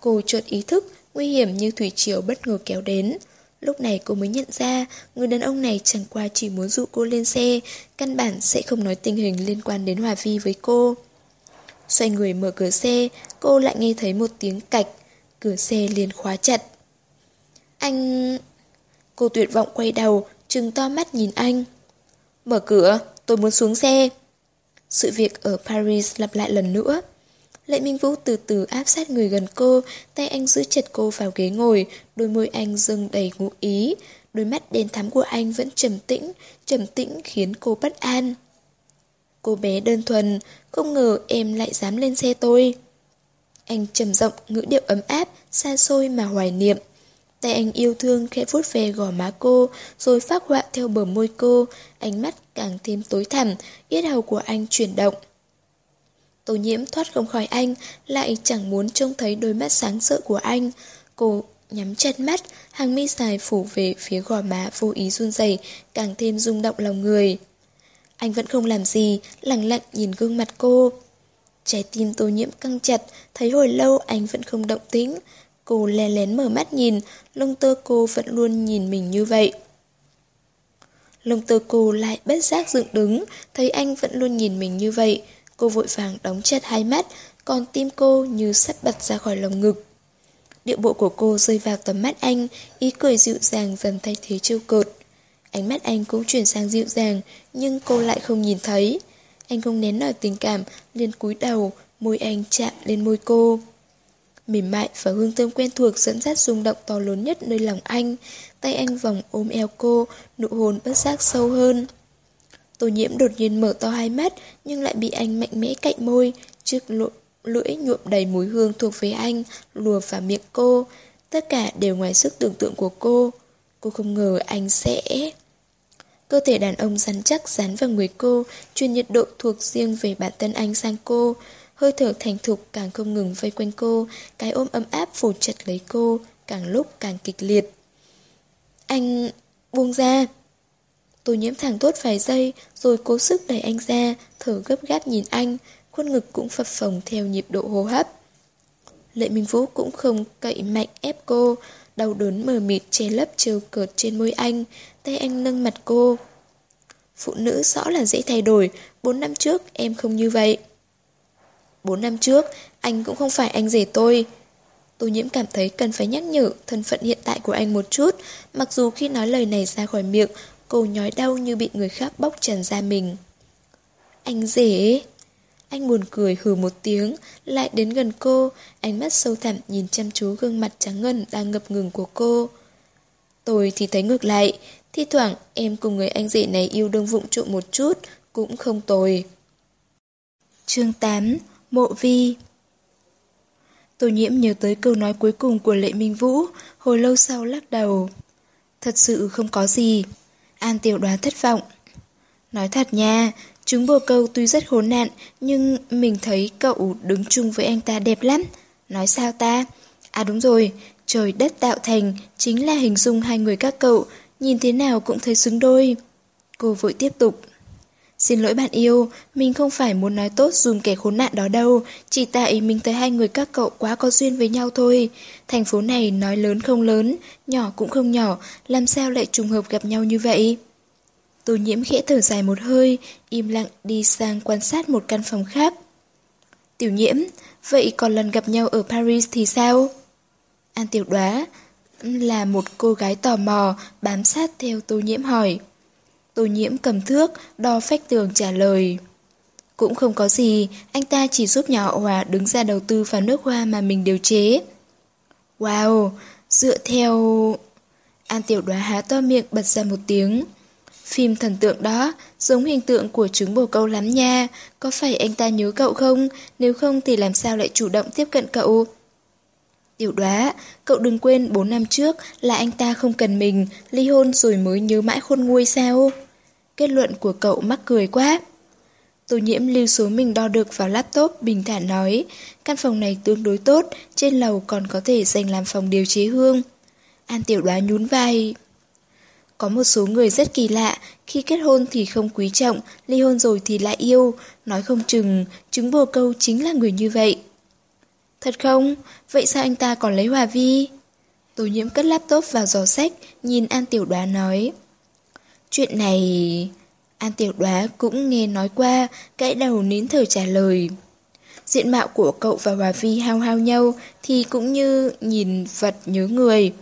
Cô chợt ý thức, nguy hiểm như thủy triều bất ngờ kéo đến. Lúc này cô mới nhận ra, người đàn ông này chẳng qua chỉ muốn dụ cô lên xe, căn bản sẽ không nói tình hình liên quan đến Hòa Vi với cô. Xoay người mở cửa xe, cô lại nghe thấy một tiếng cạch, cửa xe liền khóa chặt. Anh... Cô tuyệt vọng quay đầu, trừng to mắt nhìn anh. Mở cửa, tôi muốn xuống xe. Sự việc ở Paris lặp lại lần nữa. Lệ Minh Vũ từ từ áp sát người gần cô, tay anh giữ chặt cô vào ghế ngồi, đôi môi anh dâng đầy ngụ ý. Đôi mắt đen thắm của anh vẫn trầm tĩnh, trầm tĩnh khiến cô bất an. Cô bé đơn thuần, không ngờ em lại dám lên xe tôi. Anh trầm rộng, ngữ điệu ấm áp, xa xôi mà hoài niệm. Tay anh yêu thương khẽ vuốt về gò má cô, rồi phát họa theo bờ môi cô, ánh mắt càng thêm tối thẳm, yết hầu của anh chuyển động. Tô nhiễm thoát không khỏi anh, lại chẳng muốn trông thấy đôi mắt sáng sợ của anh. Cô nhắm chặt mắt, hàng mi dài phủ về phía gò má vô ý run rẩy, càng thêm rung động lòng người. Anh vẫn không làm gì, lặng lặng nhìn gương mặt cô. Trái tim tô nhiễm căng chặt, thấy hồi lâu anh vẫn không động tĩnh. Cô lè lén mở mắt nhìn, lông tơ cô vẫn luôn nhìn mình như vậy. Lông tơ cô lại bất giác dựng đứng, thấy anh vẫn luôn nhìn mình như vậy. Cô vội vàng đóng chặt hai mắt, còn tim cô như sắp bật ra khỏi lồng ngực. Điệu bộ của cô rơi vào tầm mắt anh, ý cười dịu dàng dần thay thế trêu cợt. Ánh mắt anh cũng chuyển sang dịu dàng, nhưng cô lại không nhìn thấy. Anh không nén nổi tình cảm, liền cúi đầu, môi anh chạm lên môi cô. Mềm mại và hương thơm quen thuộc dẫn dắt rung động to lớn nhất nơi lòng anh. Tay anh vòng ôm eo cô, nụ hôn bất giác sâu hơn. Tô nhiễm đột nhiên mở to hai mắt, nhưng lại bị anh mạnh mẽ cạnh môi, trước lưỡi nhuộm đầy mùi hương thuộc về anh, lùa vào miệng cô. Tất cả đều ngoài sức tưởng tượng của cô. Cô không ngờ anh sẽ... Cơ thể đàn ông rắn chắc dán vào người cô, truyền nhiệt độ thuộc riêng về bản thân anh sang cô. Hơi thở thành thục càng không ngừng vây quanh cô, cái ôm ấm áp phủ chặt lấy cô, càng lúc càng kịch liệt. Anh... buông ra. tôi nhiễm thẳng tốt vài giây, rồi cố sức đẩy anh ra, thở gấp gáp nhìn anh, khuôn ngực cũng phập phồng theo nhịp độ hô hấp. Lệ Minh Vũ cũng không cậy mạnh ép cô, đau đớn mờ mịt che lấp trêu cợt trên môi anh, tay anh nâng mặt cô. Phụ nữ rõ là dễ thay đổi, bốn năm trước em không như vậy. Bốn năm trước, anh cũng không phải anh rể tôi. Tô nhiễm cảm thấy cần phải nhắc nhở thân phận hiện tại của anh một chút, mặc dù khi nói lời này ra khỏi miệng, cô nhói đau như bị người khác bóc trần ra mình. Anh rể... Anh buồn cười hừ một tiếng, lại đến gần cô, ánh mắt sâu thẳm nhìn chăm chú gương mặt trắng ngần đang ngập ngừng của cô. Tôi thì thấy ngược lại, thi thoảng em cùng người anh rể này yêu đương vụng trộm một chút, cũng không tồi. Chương 8 Mộ Vi Tô nhiễm nhớ tới câu nói cuối cùng của Lệ Minh Vũ, hồi lâu sau lắc đầu. Thật sự không có gì. An tiểu đoán thất vọng. Nói thật nha, chúng bồ câu tuy rất khốn nạn, nhưng mình thấy cậu đứng chung với anh ta đẹp lắm. Nói sao ta? À đúng rồi, trời đất tạo thành chính là hình dung hai người các cậu, nhìn thế nào cũng thấy xứng đôi. Cô vội tiếp tục. Xin lỗi bạn yêu, mình không phải muốn nói tốt dùm kẻ khốn nạn đó đâu, chỉ tại mình thấy hai người các cậu quá có duyên với nhau thôi. Thành phố này nói lớn không lớn, nhỏ cũng không nhỏ, làm sao lại trùng hợp gặp nhau như vậy? Tô nhiễm khẽ thở dài một hơi, im lặng đi sang quan sát một căn phòng khác. Tiểu nhiễm, vậy còn lần gặp nhau ở Paris thì sao? An tiểu đoá là một cô gái tò mò, bám sát theo tô nhiễm hỏi. Tô nhiễm cầm thước, đo phách tường trả lời. Cũng không có gì, anh ta chỉ giúp nhà họ Hòa đứng ra đầu tư vào nước hoa mà mình điều chế. Wow, dựa theo... An tiểu đoá há to miệng bật ra một tiếng. Phim thần tượng đó, giống hình tượng của trứng bồ câu lắm nha. Có phải anh ta nhớ cậu không? Nếu không thì làm sao lại chủ động tiếp cận cậu? Tiểu đoá, cậu đừng quên 4 năm trước là anh ta không cần mình, ly hôn rồi mới nhớ mãi khôn nguôi sao? Kết luận của cậu mắc cười quá. Tô nhiễm lưu số mình đo được vào laptop bình thản nói, căn phòng này tương đối tốt, trên lầu còn có thể dành làm phòng điều chế hương. An tiểu đoá nhún vai. Có một số người rất kỳ lạ, khi kết hôn thì không quý trọng, ly hôn rồi thì lại yêu, nói không chừng, chứng bồ câu chính là người như vậy. Thật không? Vậy sao anh ta còn lấy Hòa Vi? Tô nhiễm cất laptop vào giỏ sách, nhìn An Tiểu Đoá nói. Chuyện này... An Tiểu Đoá cũng nghe nói qua, cãi đầu nín thở trả lời. Diện mạo của cậu và Hòa Vi hao hao nhau thì cũng như nhìn vật nhớ người.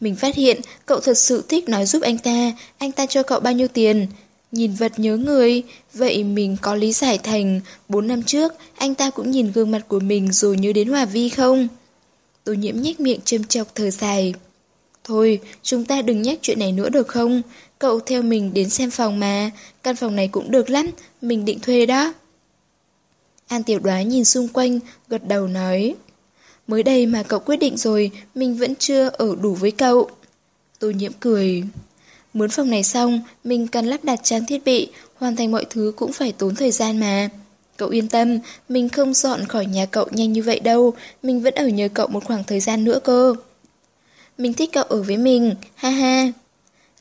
Mình phát hiện cậu thật sự thích nói giúp anh ta, anh ta cho cậu bao nhiêu tiền. Nhìn vật nhớ người, vậy mình có lý giải thành 4 năm trước anh ta cũng nhìn gương mặt của mình rồi nhớ đến Hòa Vi không? Tô nhiễm nhếch miệng châm chọc thở dài. Thôi, chúng ta đừng nhắc chuyện này nữa được không? Cậu theo mình đến xem phòng mà, căn phòng này cũng được lắm, mình định thuê đó. An tiểu đoá nhìn xung quanh, gật đầu nói. Mới đây mà cậu quyết định rồi, mình vẫn chưa ở đủ với cậu. Tô nhiễm cười. Muốn phòng này xong, mình cần lắp đặt trang thiết bị, hoàn thành mọi thứ cũng phải tốn thời gian mà. Cậu yên tâm, mình không dọn khỏi nhà cậu nhanh như vậy đâu, mình vẫn ở nhờ cậu một khoảng thời gian nữa cơ. Mình thích cậu ở với mình, ha ha.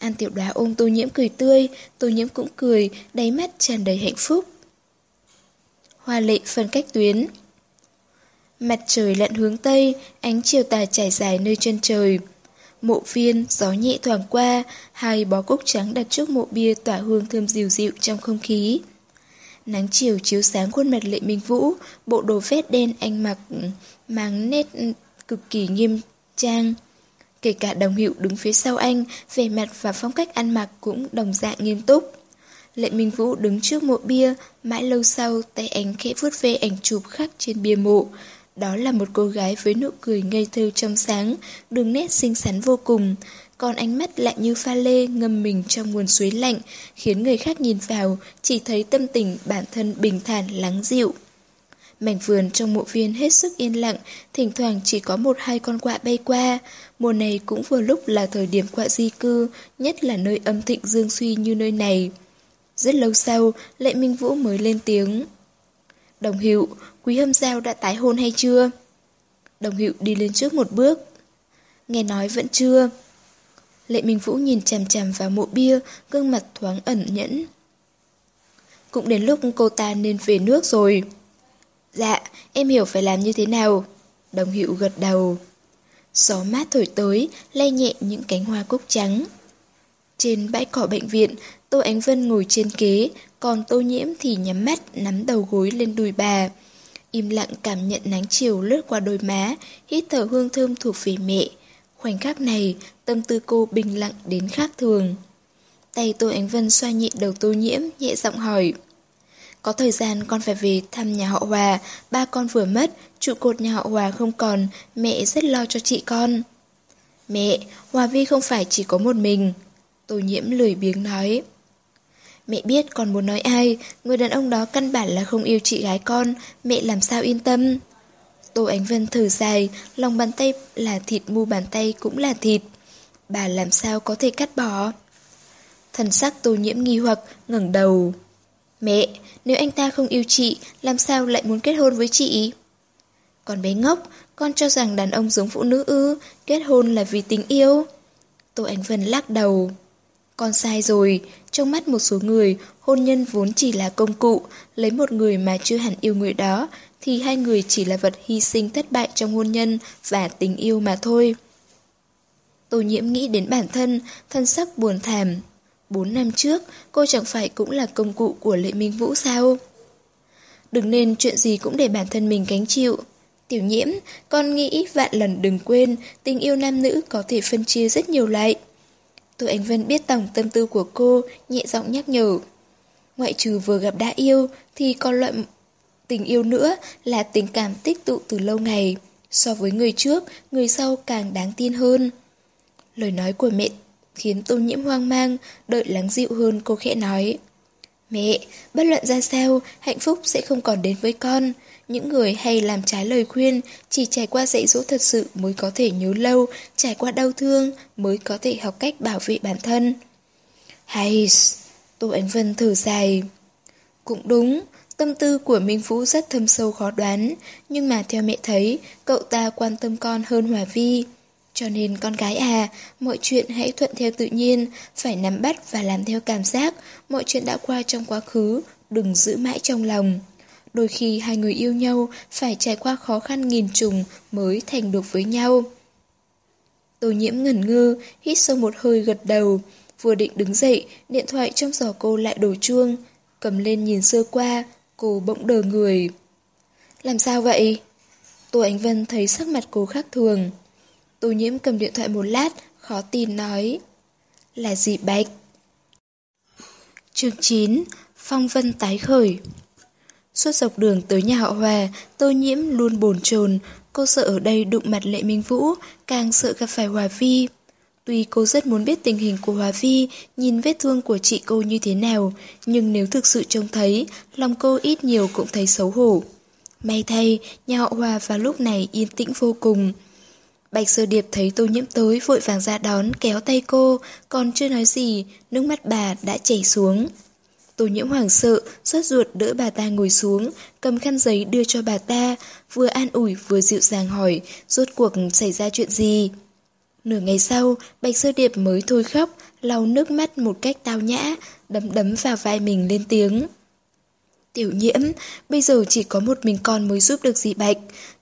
An tiểu đoá ôm tô nhiễm cười tươi, tô nhiễm cũng cười, đáy mắt tràn đầy hạnh phúc. Hoa lệ phân cách tuyến Mặt trời lặn hướng Tây, ánh chiều tà trải dài nơi chân trời. Mộ viên, gió nhẹ thoảng qua, hai bó cúc trắng đặt trước mộ bia tỏa hương thơm dịu dịu trong không khí. Nắng chiều chiếu sáng khuôn mặt Lệ Minh Vũ, bộ đồ vest đen anh mặc ừ, mang nét ừ, cực kỳ nghiêm trang. Kể cả đồng hiệu đứng phía sau anh, vẻ mặt và phong cách ăn mặc cũng đồng dạng nghiêm túc. Lệ Minh Vũ đứng trước mộ bia, mãi lâu sau tay anh khẽ vuốt ve ảnh chụp khắc trên bia mộ. Đó là một cô gái với nụ cười ngây thơ trong sáng, đường nét xinh xắn vô cùng. Còn ánh mắt lại như pha lê ngâm mình trong nguồn suối lạnh, khiến người khác nhìn vào chỉ thấy tâm tình bản thân bình thản lắng dịu. Mảnh vườn trong mộ viên hết sức yên lặng, thỉnh thoảng chỉ có một hai con quạ bay qua. Mùa này cũng vừa lúc là thời điểm quạ di cư, nhất là nơi âm thịnh dương suy như nơi này. Rất lâu sau, Lệ Minh Vũ mới lên tiếng. Đồng hiệu, Quý Hâm Giao đã tái hôn hay chưa? Đồng hiệu đi lên trước một bước. Nghe nói vẫn chưa. Lệ Minh Vũ nhìn chằm chằm vào mộ bia, gương mặt thoáng ẩn nhẫn. Cũng đến lúc cô ta nên về nước rồi. Dạ, em hiểu phải làm như thế nào. Đồng hiệu gật đầu. Gió mát thổi tới, lay nhẹ những cánh hoa cúc trắng. Trên bãi cỏ bệnh viện, Tô Ánh Vân ngồi trên kế, còn Tô Nhiễm thì nhắm mắt, nắm đầu gối lên đùi bà. Im lặng cảm nhận nắng chiều lướt qua đôi má, hít thở hương thơm thuộc về mẹ. Khoảnh khắc này, tâm tư cô bình lặng đến khác thường. Tay Tô Ánh Vân xoa nhẹ đầu Tô Nhiễm, nhẹ giọng hỏi. Có thời gian con phải về thăm nhà họ Hòa, ba con vừa mất, trụ cột nhà họ Hòa không còn, mẹ rất lo cho chị con. Mẹ, Hòa Vi không phải chỉ có một mình. Tô Nhiễm lười biếng nói. Mẹ biết con muốn nói ai, người đàn ông đó căn bản là không yêu chị gái con, mẹ làm sao yên tâm. Tô Ánh Vân thở dài, lòng bàn tay là thịt mu bàn tay cũng là thịt. Bà làm sao có thể cắt bỏ? Thần sắc tô nhiễm nghi hoặc, ngẩng đầu. Mẹ, nếu anh ta không yêu chị, làm sao lại muốn kết hôn với chị? còn bé ngốc, con cho rằng đàn ông giống phụ nữ ư, kết hôn là vì tình yêu. Tô Ánh Vân lắc đầu. Con sai rồi, trong mắt một số người, hôn nhân vốn chỉ là công cụ, lấy một người mà chưa hẳn yêu người đó, thì hai người chỉ là vật hy sinh thất bại trong hôn nhân và tình yêu mà thôi. Tô nhiễm nghĩ đến bản thân, thân sắc buồn thảm. Bốn năm trước, cô chẳng phải cũng là công cụ của Lệ Minh Vũ sao? Đừng nên chuyện gì cũng để bản thân mình gánh chịu. Tiểu nhiễm, con nghĩ vạn lần đừng quên, tình yêu nam nữ có thể phân chia rất nhiều loại. Tô Ánh Vân biết tổng tâm tư của cô, nhẹ giọng nhắc nhở. Ngoại trừ vừa gặp đã yêu, thì còn loại tình yêu nữa là tình cảm tích tụ từ lâu ngày. So với người trước, người sau càng đáng tin hơn. Lời nói của mẹ khiến tô nhiễm hoang mang, đợi lắng dịu hơn cô khẽ nói. Mẹ, bất luận ra sao, hạnh phúc sẽ không còn đến với con. Những người hay làm trái lời khuyên, chỉ trải qua dạy dỗ thật sự mới có thể nhớ lâu, trải qua đau thương mới có thể học cách bảo vệ bản thân. Hay, Tô Ánh Vân thở dài. Cũng đúng, tâm tư của Minh Phú rất thâm sâu khó đoán, nhưng mà theo mẹ thấy, cậu ta quan tâm con hơn Hòa Vi. Cho nên con gái à, mọi chuyện hãy thuận theo tự nhiên, phải nắm bắt và làm theo cảm giác, mọi chuyện đã qua trong quá khứ, đừng giữ mãi trong lòng. Đôi khi hai người yêu nhau phải trải qua khó khăn nghìn trùng mới thành được với nhau. Tô nhiễm ngẩn ngơ, hít sâu một hơi gật đầu. Vừa định đứng dậy, điện thoại trong giỏ cô lại đổ chuông. Cầm lên nhìn sơ qua, cô bỗng đờ người. Làm sao vậy? Tô Ánh Vân thấy sắc mặt cô khác thường. Tô nhiễm cầm điện thoại một lát, khó tin nói. Là gì bạch? Chương 9 Phong vân tái khởi Suốt dọc đường tới nhà họ Hòa, Tô Nhiễm luôn bồn chồn, cô sợ ở đây đụng mặt Lệ Minh Vũ, càng sợ gặp phải Hòa Vi. Tuy cô rất muốn biết tình hình của Hòa Vi, nhìn vết thương của chị cô như thế nào, nhưng nếu thực sự trông thấy, lòng cô ít nhiều cũng thấy xấu hổ. May thay, nhà họ Hòa vào lúc này yên tĩnh vô cùng. Bạch Sơ Điệp thấy Tô Nhiễm tới vội vàng ra đón kéo tay cô, còn chưa nói gì, nước mắt bà đã chảy xuống. Tô nhiễm hoảng sợ, sốt ruột đỡ bà ta ngồi xuống, cầm khăn giấy đưa cho bà ta, vừa an ủi vừa dịu dàng hỏi, rốt cuộc xảy ra chuyện gì. Nửa ngày sau, Bạch Sơ Điệp mới thôi khóc, lau nước mắt một cách tao nhã, đấm đấm vào vai mình lên tiếng. Tiểu nhiễm, bây giờ chỉ có một mình con mới giúp được gì Bạch.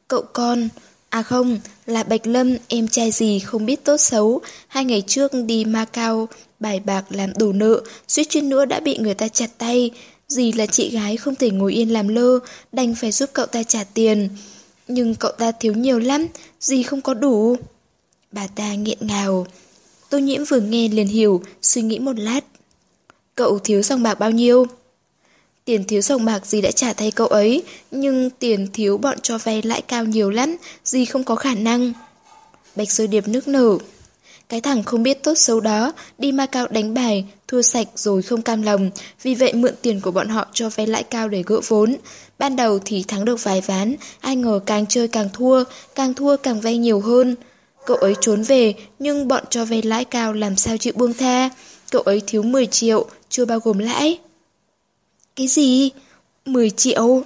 Cậu con... À không, là Bạch Lâm, em trai gì không biết tốt xấu. Hai ngày trước đi Macau, bài bạc làm đủ nợ, suýt chút nữa đã bị người ta chặt tay. Dì là chị gái không thể ngồi yên làm lơ, đành phải giúp cậu ta trả tiền. Nhưng cậu ta thiếu nhiều lắm, dì không có đủ. Bà ta nghiện ngào. Tô nhiễm vừa nghe liền hiểu, suy nghĩ một lát. Cậu thiếu sòng bạc bao nhiêu? Tiền thiếu sòng bạc dì đã trả thay cậu ấy, nhưng tiền thiếu bọn cho vay lãi cao nhiều lắm, dì không có khả năng. Bạch sơ điệp nước nở. Cái thằng không biết tốt xấu đó, đi ma cao đánh bài, thua sạch rồi không cam lòng, vì vậy mượn tiền của bọn họ cho vay lãi cao để gỡ vốn. Ban đầu thì thắng được vài ván, ai ngờ càng chơi càng thua, càng thua càng vay nhiều hơn. Cậu ấy trốn về, nhưng bọn cho vay lãi cao làm sao chịu buông tha. Cậu ấy thiếu 10 triệu, chưa bao gồm lãi. Cái gì? 10 triệu?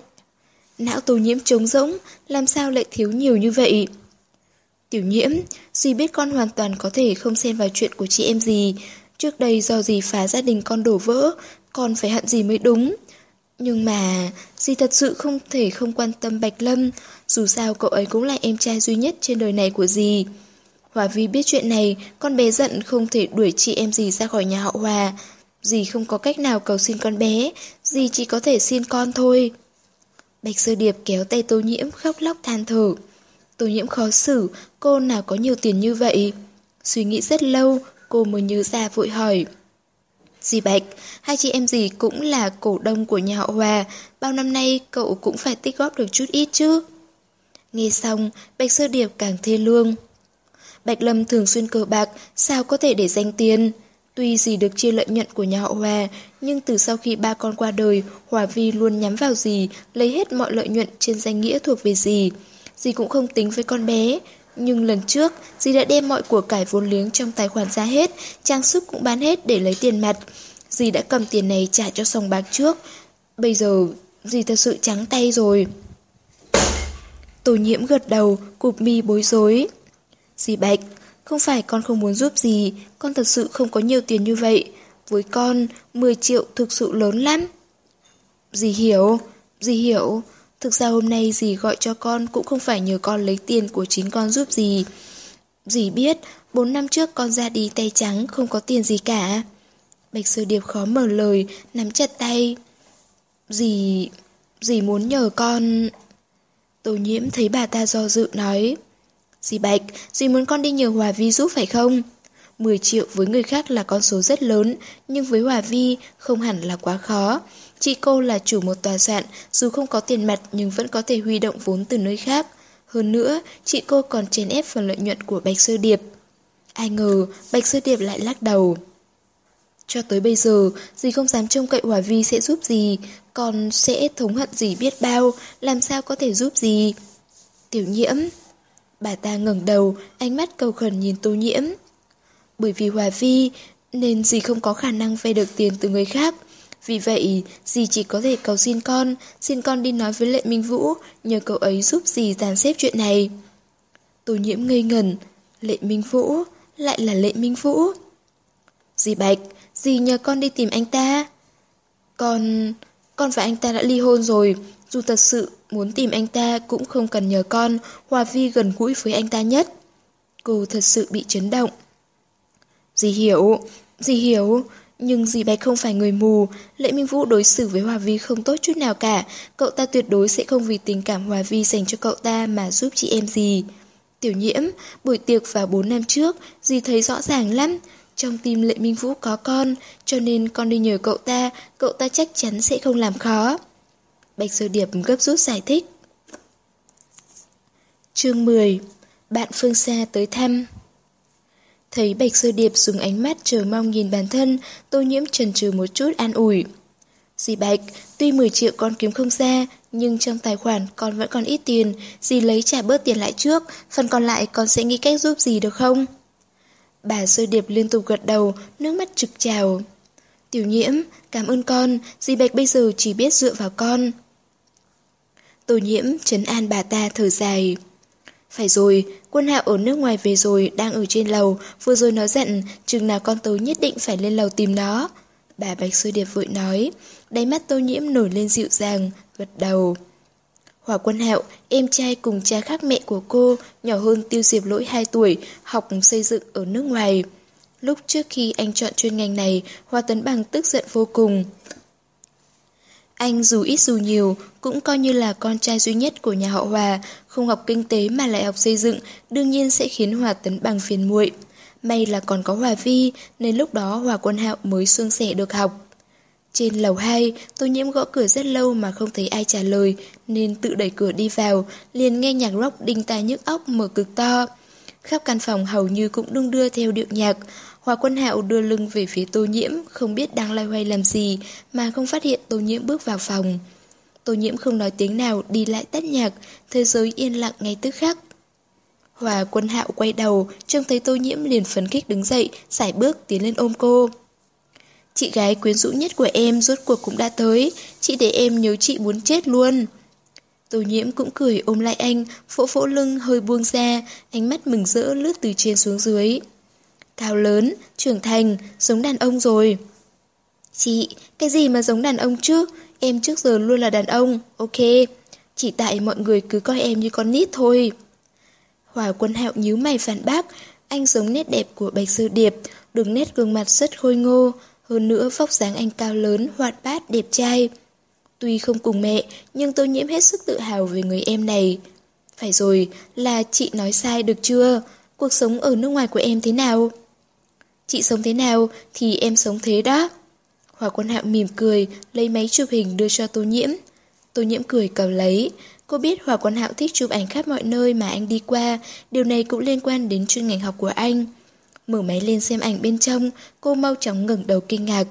Não tô nhiễm trống rỗng, làm sao lại thiếu nhiều như vậy? Tiểu nhiễm, dì biết con hoàn toàn có thể không xen vào chuyện của chị em gì. Trước đây do dì phá gia đình con đổ vỡ, con phải hận gì mới đúng. Nhưng mà, dì thật sự không thể không quan tâm Bạch Lâm, dù sao cậu ấy cũng là em trai duy nhất trên đời này của dì. Hòa Vi biết chuyện này, con bé giận không thể đuổi chị em dì ra khỏi nhà họ Hòa. Dì không có cách nào cầu xin con bé, dì chỉ có thể xin con thôi. Bạch Sơ Điệp kéo tay Tô Nhiễm khóc lóc than thở. Tô nhiễm khó xử, cô nào có nhiều tiền như vậy? Suy nghĩ rất lâu, cô mới nhớ ra vội hỏi. Dì Bạch, hai chị em dì cũng là cổ đông của nhà họ Hòa, bao năm nay cậu cũng phải tích góp được chút ít chứ? Nghe xong, Bạch Sơ Điệp càng thê lương. Bạch Lâm thường xuyên cờ bạc, sao có thể để danh tiền? Tuy dì được chia lợi nhuận của nhà họ Hòa, nhưng từ sau khi ba con qua đời, Hòa Vi luôn nhắm vào dì, lấy hết mọi lợi nhuận trên danh nghĩa thuộc về dì dì cũng không tính với con bé. Nhưng lần trước, dì đã đem mọi của cải vốn liếng trong tài khoản ra hết, trang sức cũng bán hết để lấy tiền mặt. Dì đã cầm tiền này trả cho sòng bạc trước. Bây giờ, dì thật sự trắng tay rồi. Tổ nhiễm gật đầu, cụp mi bối rối. Dì Bạch, không phải con không muốn giúp gì, con thật sự không có nhiều tiền như vậy. với con, 10 triệu thực sự lớn lắm. Dì hiểu, dì hiểu, thực ra hôm nay dì gọi cho con cũng không phải nhờ con lấy tiền của chính con giúp dì. Dì biết, 4 năm trước con ra đi tay trắng, không có tiền gì cả. Bạch Sơ Điệp khó mở lời, nắm chặt tay. Dì... dì muốn nhờ con... Tô nhiễm thấy bà ta do dự nói. Dì Bạch, dì muốn con đi nhờ Hòa Vi giúp phải không? 10 triệu với người khác là con số rất lớn, nhưng với Hòa Vi không hẳn là quá khó. Chị cô là chủ một tòa soạn, dù không có tiền mặt nhưng vẫn có thể huy động vốn từ nơi khác. Hơn nữa, chị cô còn chèn ép phần lợi nhuận của Bạch Sơ Điệp. Ai ngờ, Bạch Sơ Điệp lại lắc đầu. Cho tới bây giờ, dì không dám trông cậy Hòa Vi sẽ giúp gì, còn sẽ thống hận gì biết bao, làm sao có thể giúp gì. Tiểu nhiễm Bà ta ngẩng đầu, ánh mắt cầu khẩn nhìn tô nhiễm. Bởi vì Hòa Vi, nên dì không có khả năng vay được tiền từ người khác. Vì vậy, dì chỉ có thể cầu xin con, xin con đi nói với Lệ Minh Vũ, nhờ cậu ấy giúp dì dàn xếp chuyện này. Tô nhiễm ngây ngẩn, Lệ Minh Vũ, lại là Lệ Minh Vũ. Dì Bạch, dì nhờ con đi tìm anh ta. Con... con và anh ta đã ly hôn rồi, dù thật sự muốn tìm anh ta cũng không cần nhờ con, Hòa Vi gần gũi với anh ta nhất. Cô thật sự bị chấn động. Dì hiểu, dì hiểu, nhưng dì Bạch không phải người mù, Lệ Minh Vũ đối xử với Hòa Vi không tốt chút nào cả, cậu ta tuyệt đối sẽ không vì tình cảm Hòa Vi dành cho cậu ta mà giúp chị em gì. Tiểu nhiễm, buổi tiệc vào 4 năm trước, dì thấy rõ ràng lắm, trong tim Lệ Minh Vũ có con, cho nên con đi nhờ cậu ta, cậu ta chắc chắn sẽ không làm khó. Bạch Sơ Điệp gấp rút giải thích. Chương 10 Bạn phương xa tới thăm Thấy Bạch Sơ Điệp dùng ánh mắt chờ mong nhìn bản thân, tô nhiễm trần trừ một chút an ủi. Dì Bạch, tuy 10 triệu con kiếm không ra, nhưng trong tài khoản con vẫn còn ít tiền, dì lấy trả bớt tiền lại trước, phần còn lại con sẽ nghĩ cách giúp dì được không? Bà Sơ Điệp liên tục gật đầu, nước mắt trực trào. Tiểu nhiễm, cảm ơn con, dì Bạch bây giờ chỉ biết dựa vào con. Tô nhiễm chấn an bà ta thở dài. Phải rồi, quân hạo ở nước ngoài về rồi, đang ở trên lầu, vừa rồi nó giận, chừng nào con tớ nhất định phải lên lầu tìm nó. Bà Bạch Sư Điệp vội nói, đáy mắt tô nhiễm nổi lên dịu dàng, gật đầu. Hòa quân hạo, em trai cùng cha khác mẹ của cô, nhỏ hơn tiêu diệp lỗi 2 tuổi, học xây dựng ở nước ngoài. Lúc trước khi anh chọn chuyên ngành này, Hoa Tấn Bằng tức giận vô cùng. Anh dù ít dù nhiều, cũng coi như là con trai duy nhất của nhà họ Hòa, không học kinh tế mà lại học xây dựng, đương nhiên sẽ khiến Hòa Tấn Bằng phiền muội. May là còn có Hòa Vi, nên lúc đó Hòa Quân Hạo mới xuông sẻ được học. Trên lầu 2, tôi nhiễm gõ cửa rất lâu mà không thấy ai trả lời, nên tự đẩy cửa đi vào, liền nghe nhạc rock đinh tai nhức óc mở cực to. Khắp căn phòng hầu như cũng đung đưa theo điệu nhạc, Hòa quân hạo đưa lưng về phía tô nhiễm, không biết đang loay hoay làm gì, mà không phát hiện tô nhiễm bước vào phòng. Tô nhiễm không nói tiếng nào, đi lại tắt nhạc, thế giới yên lặng ngay tức khắc. Hòa quân hạo quay đầu, trông thấy tô nhiễm liền phấn khích đứng dậy, sải bước tiến lên ôm cô. Chị gái quyến rũ nhất của em rốt cuộc cũng đã tới, chị để em nhớ chị muốn chết luôn. Tô nhiễm cũng cười ôm lại anh, phỗ phỗ lưng hơi buông ra, ánh mắt mừng rỡ lướt từ trên xuống dưới. Cao lớn, trưởng thành, giống đàn ông rồi. Chị, cái gì mà giống đàn ông chứ? Em trước giờ luôn là đàn ông, ok. Chỉ tại mọi người cứ coi em như con nít thôi. Hòa quân hạo nhíu mày phản bác, anh giống nét đẹp của Bạch Sư Điệp, đường nét gương mặt rất khôi ngô, hơn nữa vóc dáng anh cao lớn, hoạt bát, đẹp trai. Tuy không cùng mẹ, nhưng tôi nhiễm hết sức tự hào về người em này. Phải rồi, là chị nói sai được chưa? Cuộc sống ở nước ngoài của em thế nào? Chị sống thế nào thì em sống thế đó. Hòa quân hạo mỉm cười, lấy máy chụp hình đưa cho tô nhiễm. Tô nhiễm cười cầm lấy. Cô biết Hòa quân hạo thích chụp ảnh khắp mọi nơi mà anh đi qua, điều này cũng liên quan đến chuyên ngành học của anh. Mở máy lên xem ảnh bên trong, cô mau chóng ngẩng đầu kinh ngạc.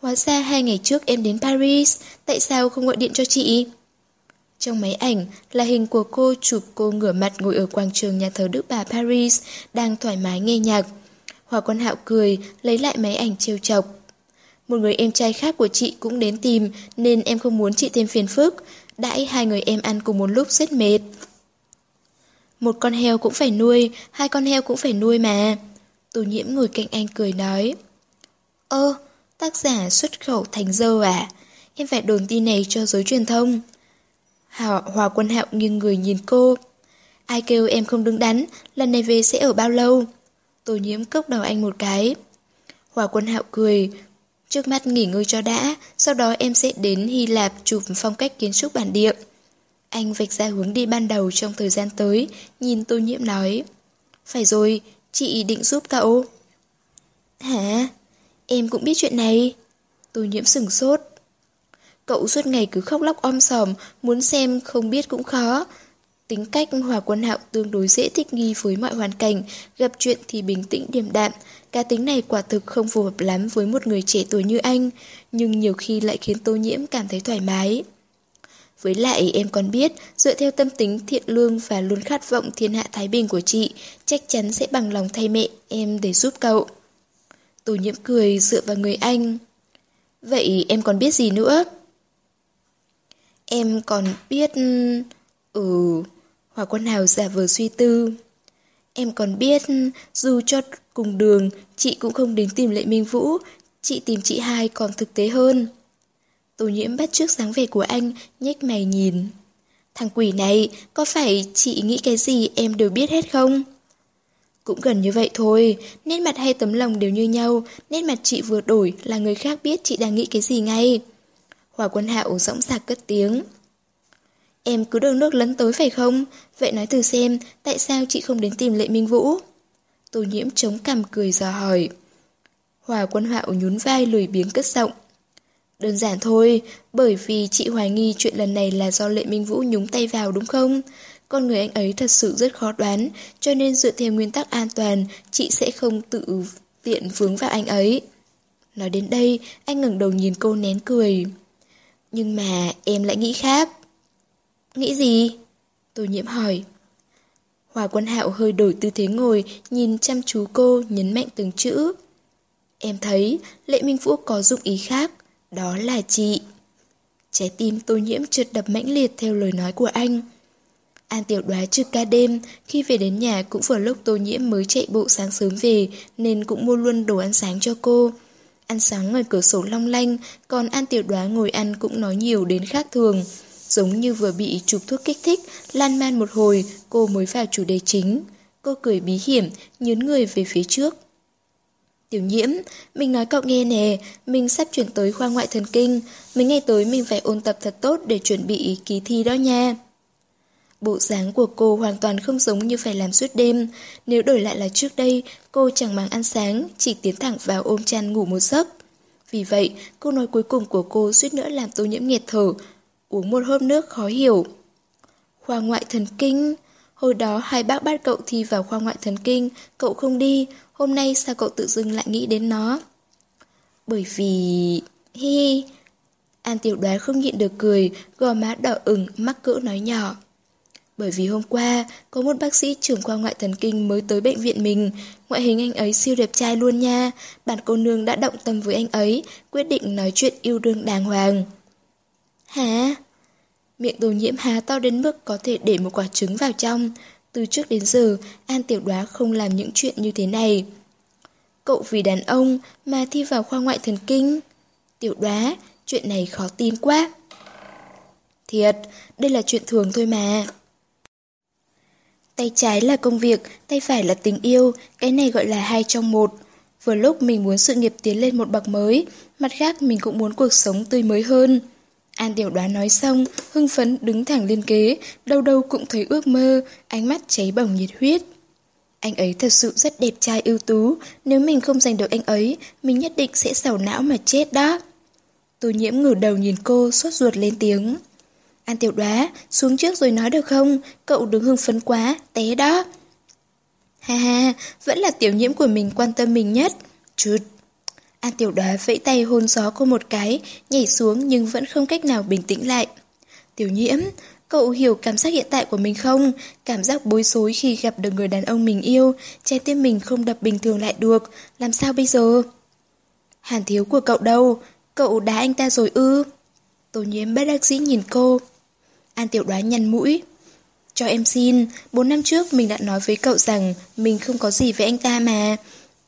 Hóa ra hai ngày trước em đến Paris, tại sao không gọi điện cho chị? Trong máy ảnh là hình của cô chụp cô ngửa mặt ngồi ở quảng trường nhà thờ Đức Bà Paris, đang thoải mái nghe nhạc. Hòa Quân Hạo cười, lấy lại máy ảnh trêu chọc. Một người em trai khác của chị cũng đến tìm, nên em không muốn chị thêm phiền phức. Đãi hai người em ăn cùng một lúc rất mệt. Một con heo cũng phải nuôi, hai con heo cũng phải nuôi mà. Tô nhiễm ngồi cạnh anh cười nói. Ơ, tác giả xuất khẩu thành dơ à? Em phải đồn tin này cho giới truyền thông. Hảo, Hòa quân hạo nghiêng người nhìn cô. Ai kêu em không đứng đắn, lần này về sẽ ở bao lâu? Tô nhiễm cốc đầu anh một cái. Hòa quân hạo cười. Trước mắt nghỉ ngơi cho đã, sau đó em sẽ đến Hy Lạp chụp phong cách kiến trúc bản địa. Anh vạch ra hướng đi ban đầu trong thời gian tới, nhìn tô nhiễm nói. Phải rồi, chị định giúp cậu. Hả? Em cũng biết chuyện này. Tô nhiễm sừng sốt. Cậu suốt ngày cứ khóc lóc om sòm, muốn xem không biết cũng khó. Tính cách Hòa Quân Hạo tương đối dễ thích nghi với mọi hoàn cảnh, gặp chuyện thì bình tĩnh điềm đạm. Cá tính này quả thực không phù hợp lắm với một người trẻ tuổi như anh, nhưng nhiều khi lại khiến Tô Nhiễm cảm thấy thoải mái. Với lại em còn biết, dựa theo tâm tính thiện lương và luôn khát vọng thiên hạ thái bình của chị, chắc chắn sẽ bằng lòng thay mẹ em để giúp cậu. Tô Nhiễm cười dựa vào người anh. Vậy em còn biết gì nữa? Em còn biết... Ừ... Hòa quân hào giả vờ suy tư. Em còn biết, dù cho cùng đường, chị cũng không đến tìm Lệ Minh Vũ, chị tìm chị hai còn thực tế hơn. Tô nhiễm bắt trước dáng vẻ của anh, nhếch mày nhìn. Thằng quỷ này, có phải chị nghĩ cái gì em đều biết hết không? Cũng gần như vậy thôi, nét mặt hay tấm lòng đều như nhau, nét mặt chị vừa đổi là người khác biết chị đang nghĩ cái gì ngay. Hòa quân hạo rõng sạc cất tiếng. Em cứ đường nước lấn tới phải không? Vậy nói từ xem, tại sao chị không đến tìm Lệ Minh Vũ? Tô nhiễm chống cằm cười dò hỏi. Hòa quân hạo nhún vai lười biếng cất giọng. Đơn giản thôi, bởi vì chị hoài nghi chuyện lần này là do Lệ Minh Vũ nhúng tay vào đúng không? Con người anh ấy thật sự rất khó đoán, cho nên dựa theo nguyên tắc an toàn, chị sẽ không tự tiện vướng vào anh ấy. Nói đến đây, anh ngẩng đầu nhìn cô nén cười. Nhưng mà em lại nghĩ khác. Nghĩ gì? Tô nhiễm hỏi. Hòa quân hạo hơi đổi tư thế ngồi, nhìn chăm chú cô, nhấn mạnh từng chữ. Em thấy, Lệ Minh Vũ có dụng ý khác, đó là chị. Trái tim tô nhiễm trượt đập mãnh liệt theo lời nói của anh. An tiểu đoá trực ca đêm, khi về đến nhà cũng vừa lúc tô nhiễm mới chạy bộ sáng sớm về, nên cũng mua luôn đồ ăn sáng cho cô. Ăn sáng ngoài cửa sổ long lanh, còn An tiểu đoá ngồi ăn cũng nói nhiều đến khác thường. Giống như vừa bị chụp thuốc kích thích, lan man một hồi, cô mới vào chủ đề chính. Cô cười bí hiểm, nhớn người về phía trước. Tiểu nhiễm, mình nói cậu nghe nè, mình sắp chuyển tới khoa ngoại thần kinh, mấy ngày tới mình phải ôn tập thật tốt để chuẩn bị kỳ thi đó nha. Bộ dáng của cô hoàn toàn không giống như phải làm suốt đêm, nếu đổi lại là trước đây, cô chẳng mang ăn sáng, chỉ tiến thẳng vào ôm chăn ngủ một giấc. Vì vậy, câu nói cuối cùng của cô suýt nữa làm tô nhiễm nghẹt thở, uống một hớp nước khó hiểu. Khoa ngoại thần kinh... Hồi đó hai bác bắt cậu thi vào khoa ngoại thần kinh, cậu không đi, hôm nay sao cậu tự dưng lại nghĩ đến nó? Bởi vì... Hi... An tiểu đoán không nhịn được cười, gò má đỏ ửng, mắc cỡ nói nhỏ. Bởi vì hôm qua, có một bác sĩ trưởng khoa ngoại thần kinh mới tới bệnh viện mình, ngoại hình anh ấy siêu đẹp trai luôn nha, bạn cô nương đã động tâm với anh ấy, quyết định nói chuyện yêu đương đàng hoàng. Hả? Miệng đồ nhiễm há to đến mức có thể để một quả trứng vào trong. Từ trước đến giờ, An Tiểu Đoá không làm những chuyện như thế này. Cậu vì đàn ông mà thi vào khoa ngoại thần kinh. Tiểu Đoá, chuyện này khó tin quá. Thiệt, đây là chuyện thường thôi mà. Tay trái là công việc, tay phải là tình yêu, cái này gọi là hai trong một. Vừa lúc mình muốn sự nghiệp tiến lên một bậc mới, mặt khác mình cũng muốn cuộc sống tươi mới hơn. An Tiểu Đoán nói xong, hưng phấn đứng thẳng lên kế, đâu đâu cũng thấy ước mơ, ánh mắt cháy bỏng nhiệt huyết. Anh ấy thật sự rất đẹp trai ưu tú, nếu mình không giành được anh ấy, mình nhất định sẽ sầu não mà chết đó. Tô nhiễm ngửa đầu nhìn cô, sốt ruột lên tiếng. An Tiểu Đoá, xuống trước rồi nói được không? Cậu đứng hưng phấn quá, té đó. Ha ha, vẫn là tiểu nhiễm của mình quan tâm mình nhất. Chút. An tiểu đoá vẫy tay hôn gió cô một cái, nhảy xuống nhưng vẫn không cách nào bình tĩnh lại. Tiểu nhiễm, cậu hiểu cảm giác hiện tại của mình không? Cảm giác bối rối khi gặp được người đàn ông mình yêu, trái tim mình không đập bình thường lại được, làm sao bây giờ? Hàn thiếu của cậu đâu? Cậu đá anh ta rồi ư? Tô nhiễm bất đắc dĩ nhìn cô. An tiểu đoá nhăn mũi. Cho em xin, bốn năm trước mình đã nói với cậu rằng mình không có gì với anh ta mà.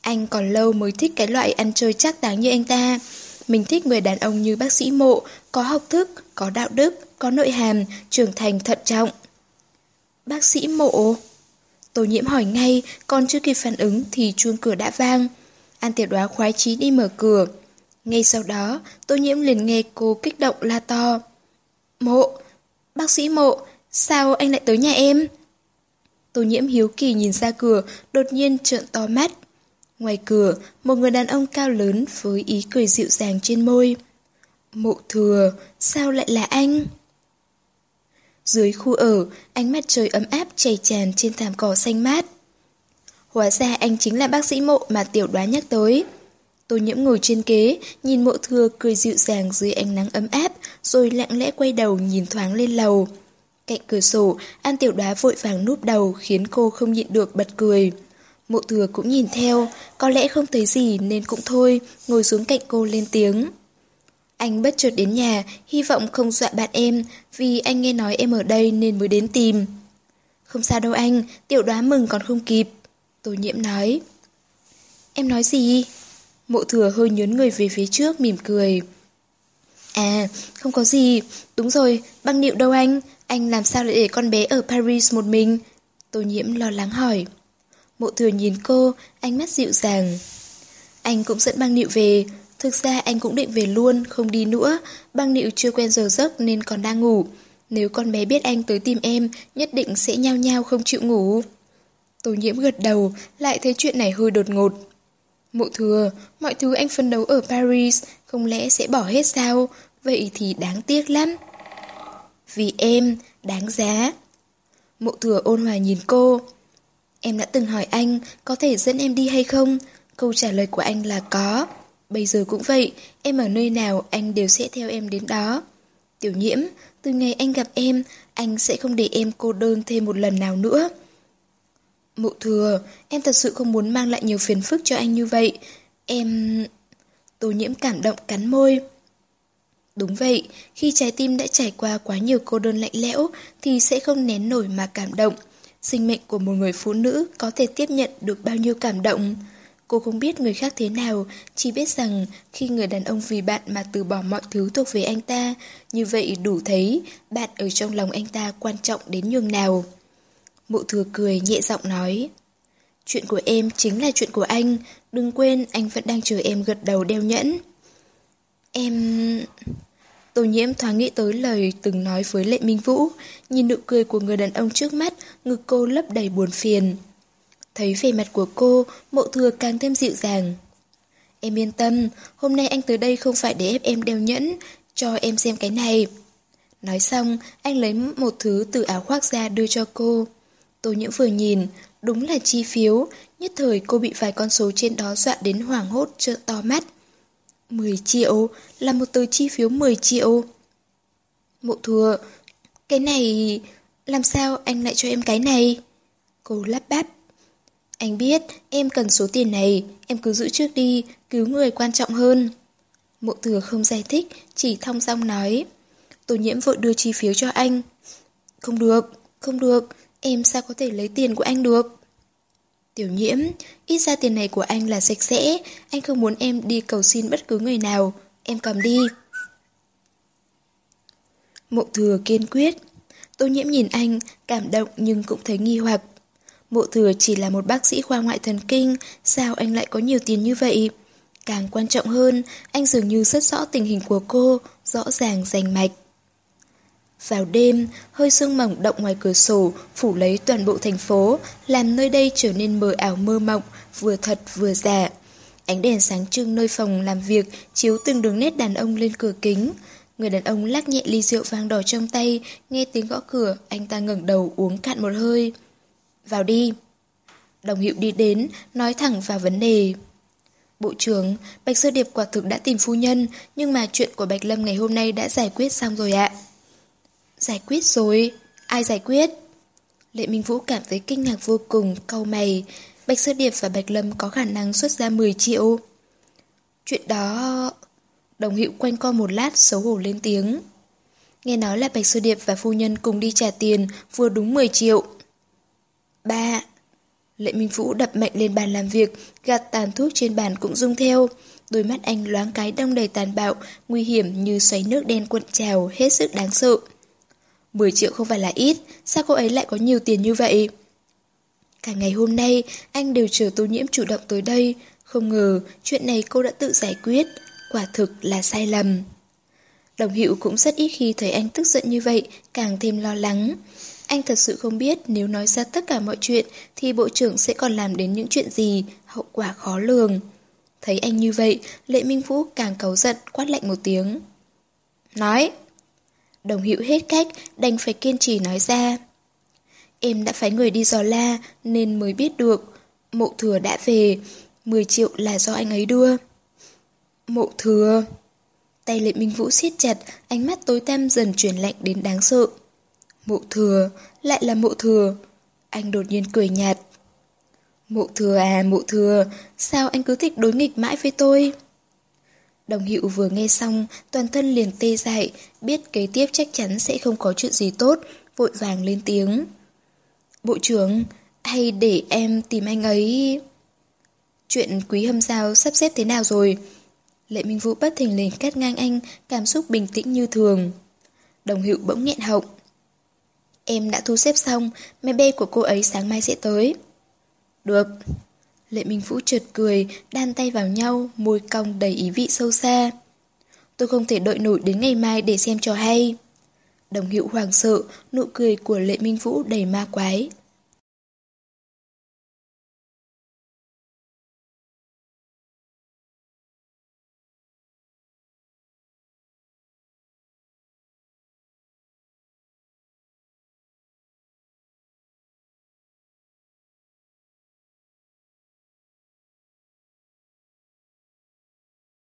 Anh còn lâu mới thích cái loại ăn chơi chắc táng như anh ta. Mình thích người đàn ông như bác sĩ mộ, có học thức, có đạo đức, có nội hàm, trưởng thành thận trọng. Bác sĩ mộ... Tô nhiễm hỏi ngay, còn chưa kịp phản ứng thì chuông cửa đã vang. An tiểu đoá khoái chí đi mở cửa. Ngay sau đó, tô nhiễm liền nghe cô kích động la to. Mộ! Bác sĩ mộ! Sao anh lại tới nhà em? Tô nhiễm hiếu kỳ nhìn ra cửa, đột nhiên trợn to mắt. Ngoài cửa, một người đàn ông cao lớn với ý cười dịu dàng trên môi. Mộ thừa, sao lại là anh? Dưới khu ở, ánh mặt trời ấm áp chảy tràn trên thảm cỏ xanh mát. Hóa ra anh chính là bác sĩ mộ mà tiểu đoá nhắc tới. Tô nhiễm ngồi trên kế, nhìn mộ thừa cười dịu dàng dưới ánh nắng ấm áp, rồi lặng lẽ quay đầu nhìn thoáng lên lầu. Cạnh cửa sổ, An tiểu đoá vội vàng núp đầu khiến cô không nhịn được bật cười. Mộ thừa cũng nhìn theo, có lẽ không thấy gì nên cũng thôi, ngồi xuống cạnh cô lên tiếng. Anh bất chợt đến nhà, hy vọng không dọa bạn em, vì anh nghe nói em ở đây nên mới đến tìm. Không sao đâu anh, tiểu đoá mừng còn không kịp. Tô nhiễm nói. Em nói gì? Mộ thừa hơi nhớn người về phía trước mỉm cười. À, không có gì. Đúng rồi, băng điệu đâu anh? Anh làm sao lại để con bé ở Paris một mình? Tô nhiễm lo lắng hỏi. Mộ thừa nhìn cô, ánh mắt dịu dàng. Anh cũng dẫn băng nịu về. Thực ra anh cũng định về luôn, không đi nữa. Băng nịu chưa quen giờ giấc nên còn đang ngủ. Nếu con bé biết anh tới tìm em, nhất định sẽ nhao nhao không chịu ngủ. Tô nhiễm gật đầu, lại thấy chuyện này hơi đột ngột. Mộ thừa, mọi thứ anh phân đấu ở Paris, không lẽ sẽ bỏ hết sao? Vậy thì đáng tiếc lắm. Vì em, đáng giá. Mộ thừa ôn hòa nhìn cô. Em đã từng hỏi anh có thể dẫn em đi hay không? Câu trả lời của anh là có. Bây giờ cũng vậy, em ở nơi nào anh đều sẽ theo em đến đó. Tiểu nhiễm, từ ngày anh gặp em, anh sẽ không để em cô đơn thêm một lần nào nữa. mụ thừa, em thật sự không muốn mang lại nhiều phiền phức cho anh như vậy. Em... Tô nhiễm cảm động cắn môi. Đúng vậy, khi trái tim đã trải qua quá nhiều cô đơn lạnh lẽo thì sẽ không nén nổi mà cảm động. Sinh mệnh của một người phụ nữ có thể tiếp nhận được bao nhiêu cảm động. Cô không biết người khác thế nào, chỉ biết rằng khi người đàn ông vì bạn mà từ bỏ mọi thứ thuộc về anh ta, như vậy đủ thấy bạn ở trong lòng anh ta quan trọng đến nhường nào. Mộ thừa cười nhẹ giọng nói. Chuyện của em chính là chuyện của anh, đừng quên anh vẫn đang chờ em gật đầu đeo nhẫn. Em... Tô nhiễm thoáng nghĩ tới lời từng nói với Lệ Minh Vũ, nhìn nụ cười của người đàn ông trước mắt, ngực cô lấp đầy buồn phiền. Thấy vẻ mặt của cô, mộ thừa càng thêm dịu dàng. Em yên tâm, hôm nay anh tới đây không phải để ép em đeo nhẫn, cho em xem cái này. Nói xong, anh lấy một thứ từ áo khoác ra đưa cho cô. Tô nhiễm vừa nhìn, đúng là chi phiếu, nhất thời cô bị vài con số trên đó dọa đến hoảng hốt trợn to mắt. 10 triệu, là một tờ chi phiếu 10 triệu. Mộ thừa, cái này... Làm sao anh lại cho em cái này? Cô lắp bắp. Anh biết, em cần số tiền này, em cứ giữ trước đi, cứu người quan trọng hơn. Mộ thừa không giải thích, chỉ thong dong nói. Tổ nhiễm vội đưa chi phiếu cho anh. Không được, không được, em sao có thể lấy tiền của anh được? Tiểu nhiễm, ít ra tiền này của anh là sạch sẽ, anh không muốn em đi cầu xin bất cứ người nào, em cầm đi. Mộ thừa kiên quyết. Tô nhiễm nhìn anh, cảm động nhưng cũng thấy nghi hoặc. Mộ thừa chỉ là một bác sĩ khoa ngoại thần kinh, sao anh lại có nhiều tiền như vậy? Càng quan trọng hơn, anh dường như rất rõ tình hình của cô, rõ ràng rành mạch. Vào đêm, hơi sương mỏng động ngoài cửa sổ, phủ lấy toàn bộ thành phố, làm nơi đây trở nên mờ ảo mơ mộng, vừa thật vừa giả. Ánh đèn sáng trưng nơi phòng làm việc chiếu từng đường nét đàn ông lên cửa kính. Người đàn ông lắc nhẹ ly rượu vang đỏ trong tay, nghe tiếng gõ cửa, anh ta ngẩng đầu uống cạn một hơi. Vào đi. Đồng hiệu đi đến, nói thẳng vào vấn đề. Bộ trưởng, Bạch Sơ Điệp quả thực đã tìm phu nhân, nhưng mà chuyện của Bạch Lâm ngày hôm nay đã giải quyết xong rồi ạ. Giải quyết rồi? Ai giải quyết? Lệ Minh Vũ cảm thấy kinh ngạc vô cùng, câu mày. Bạch Sơ Điệp và Bạch Lâm có khả năng xuất ra 10 triệu. Chuyện đó... Đồng hiệu quanh co một lát xấu hổ lên tiếng. Nghe nói là Bạch Sơ Điệp và phu nhân cùng đi trả tiền vừa đúng 10 triệu. Ba. Lệ Minh Vũ đập mạnh lên bàn làm việc, gạt tàn thuốc trên bàn cũng rung theo. Đôi mắt anh loáng cái đông đầy tàn bạo, nguy hiểm như xoáy nước đen cuộn trào, hết sức đáng sợ. 10 triệu không phải là ít, sao cô ấy lại có nhiều tiền như vậy? Cả ngày hôm nay, anh đều chờ tô nhiễm chủ động tới đây. Không ngờ, chuyện này cô đã tự giải quyết. Quả thực là sai lầm. Đồng hiệu cũng rất ít khi thấy anh tức giận như vậy, càng thêm lo lắng. Anh thật sự không biết nếu nói ra tất cả mọi chuyện thì bộ trưởng sẽ còn làm đến những chuyện gì, hậu quả khó lường. Thấy anh như vậy, Lệ Minh Vũ càng cáu giận quát lạnh một tiếng. Nói! Đồng hữu hết cách, đành phải kiên trì nói ra. Em đã phái người đi dò la nên mới biết được. Mộ thừa đã về, 10 triệu là do anh ấy đưa. Mộ thừa... Tay Lệ Minh Vũ siết chặt, ánh mắt tối tăm dần chuyển lạnh đến đáng sợ. Mộ thừa, lại là mộ thừa. Anh đột nhiên cười nhạt. Mộ thừa à, mộ thừa, sao anh cứ thích đối nghịch mãi với tôi? Đồng hiệu vừa nghe xong, toàn thân liền tê dại, biết kế tiếp chắc chắn sẽ không có chuyện gì tốt, vội vàng lên tiếng. Bộ trưởng, hay để em tìm anh ấy... Chuyện quý hâm giao sắp xếp thế nào rồi? Lệ Minh Vũ bất thình lình cắt ngang anh, cảm xúc bình tĩnh như thường. Đồng hiệu bỗng nghẹn họng. Em đã thu xếp xong, máy bay của cô ấy sáng mai sẽ tới. Được. Lệ Minh Vũ trượt cười, đan tay vào nhau, môi cong đầy ý vị sâu xa. Tôi không thể đợi nổi đến ngày mai để xem trò hay. Đồng hiệu hoàng sợ, nụ cười của Lệ Minh Vũ đầy ma quái.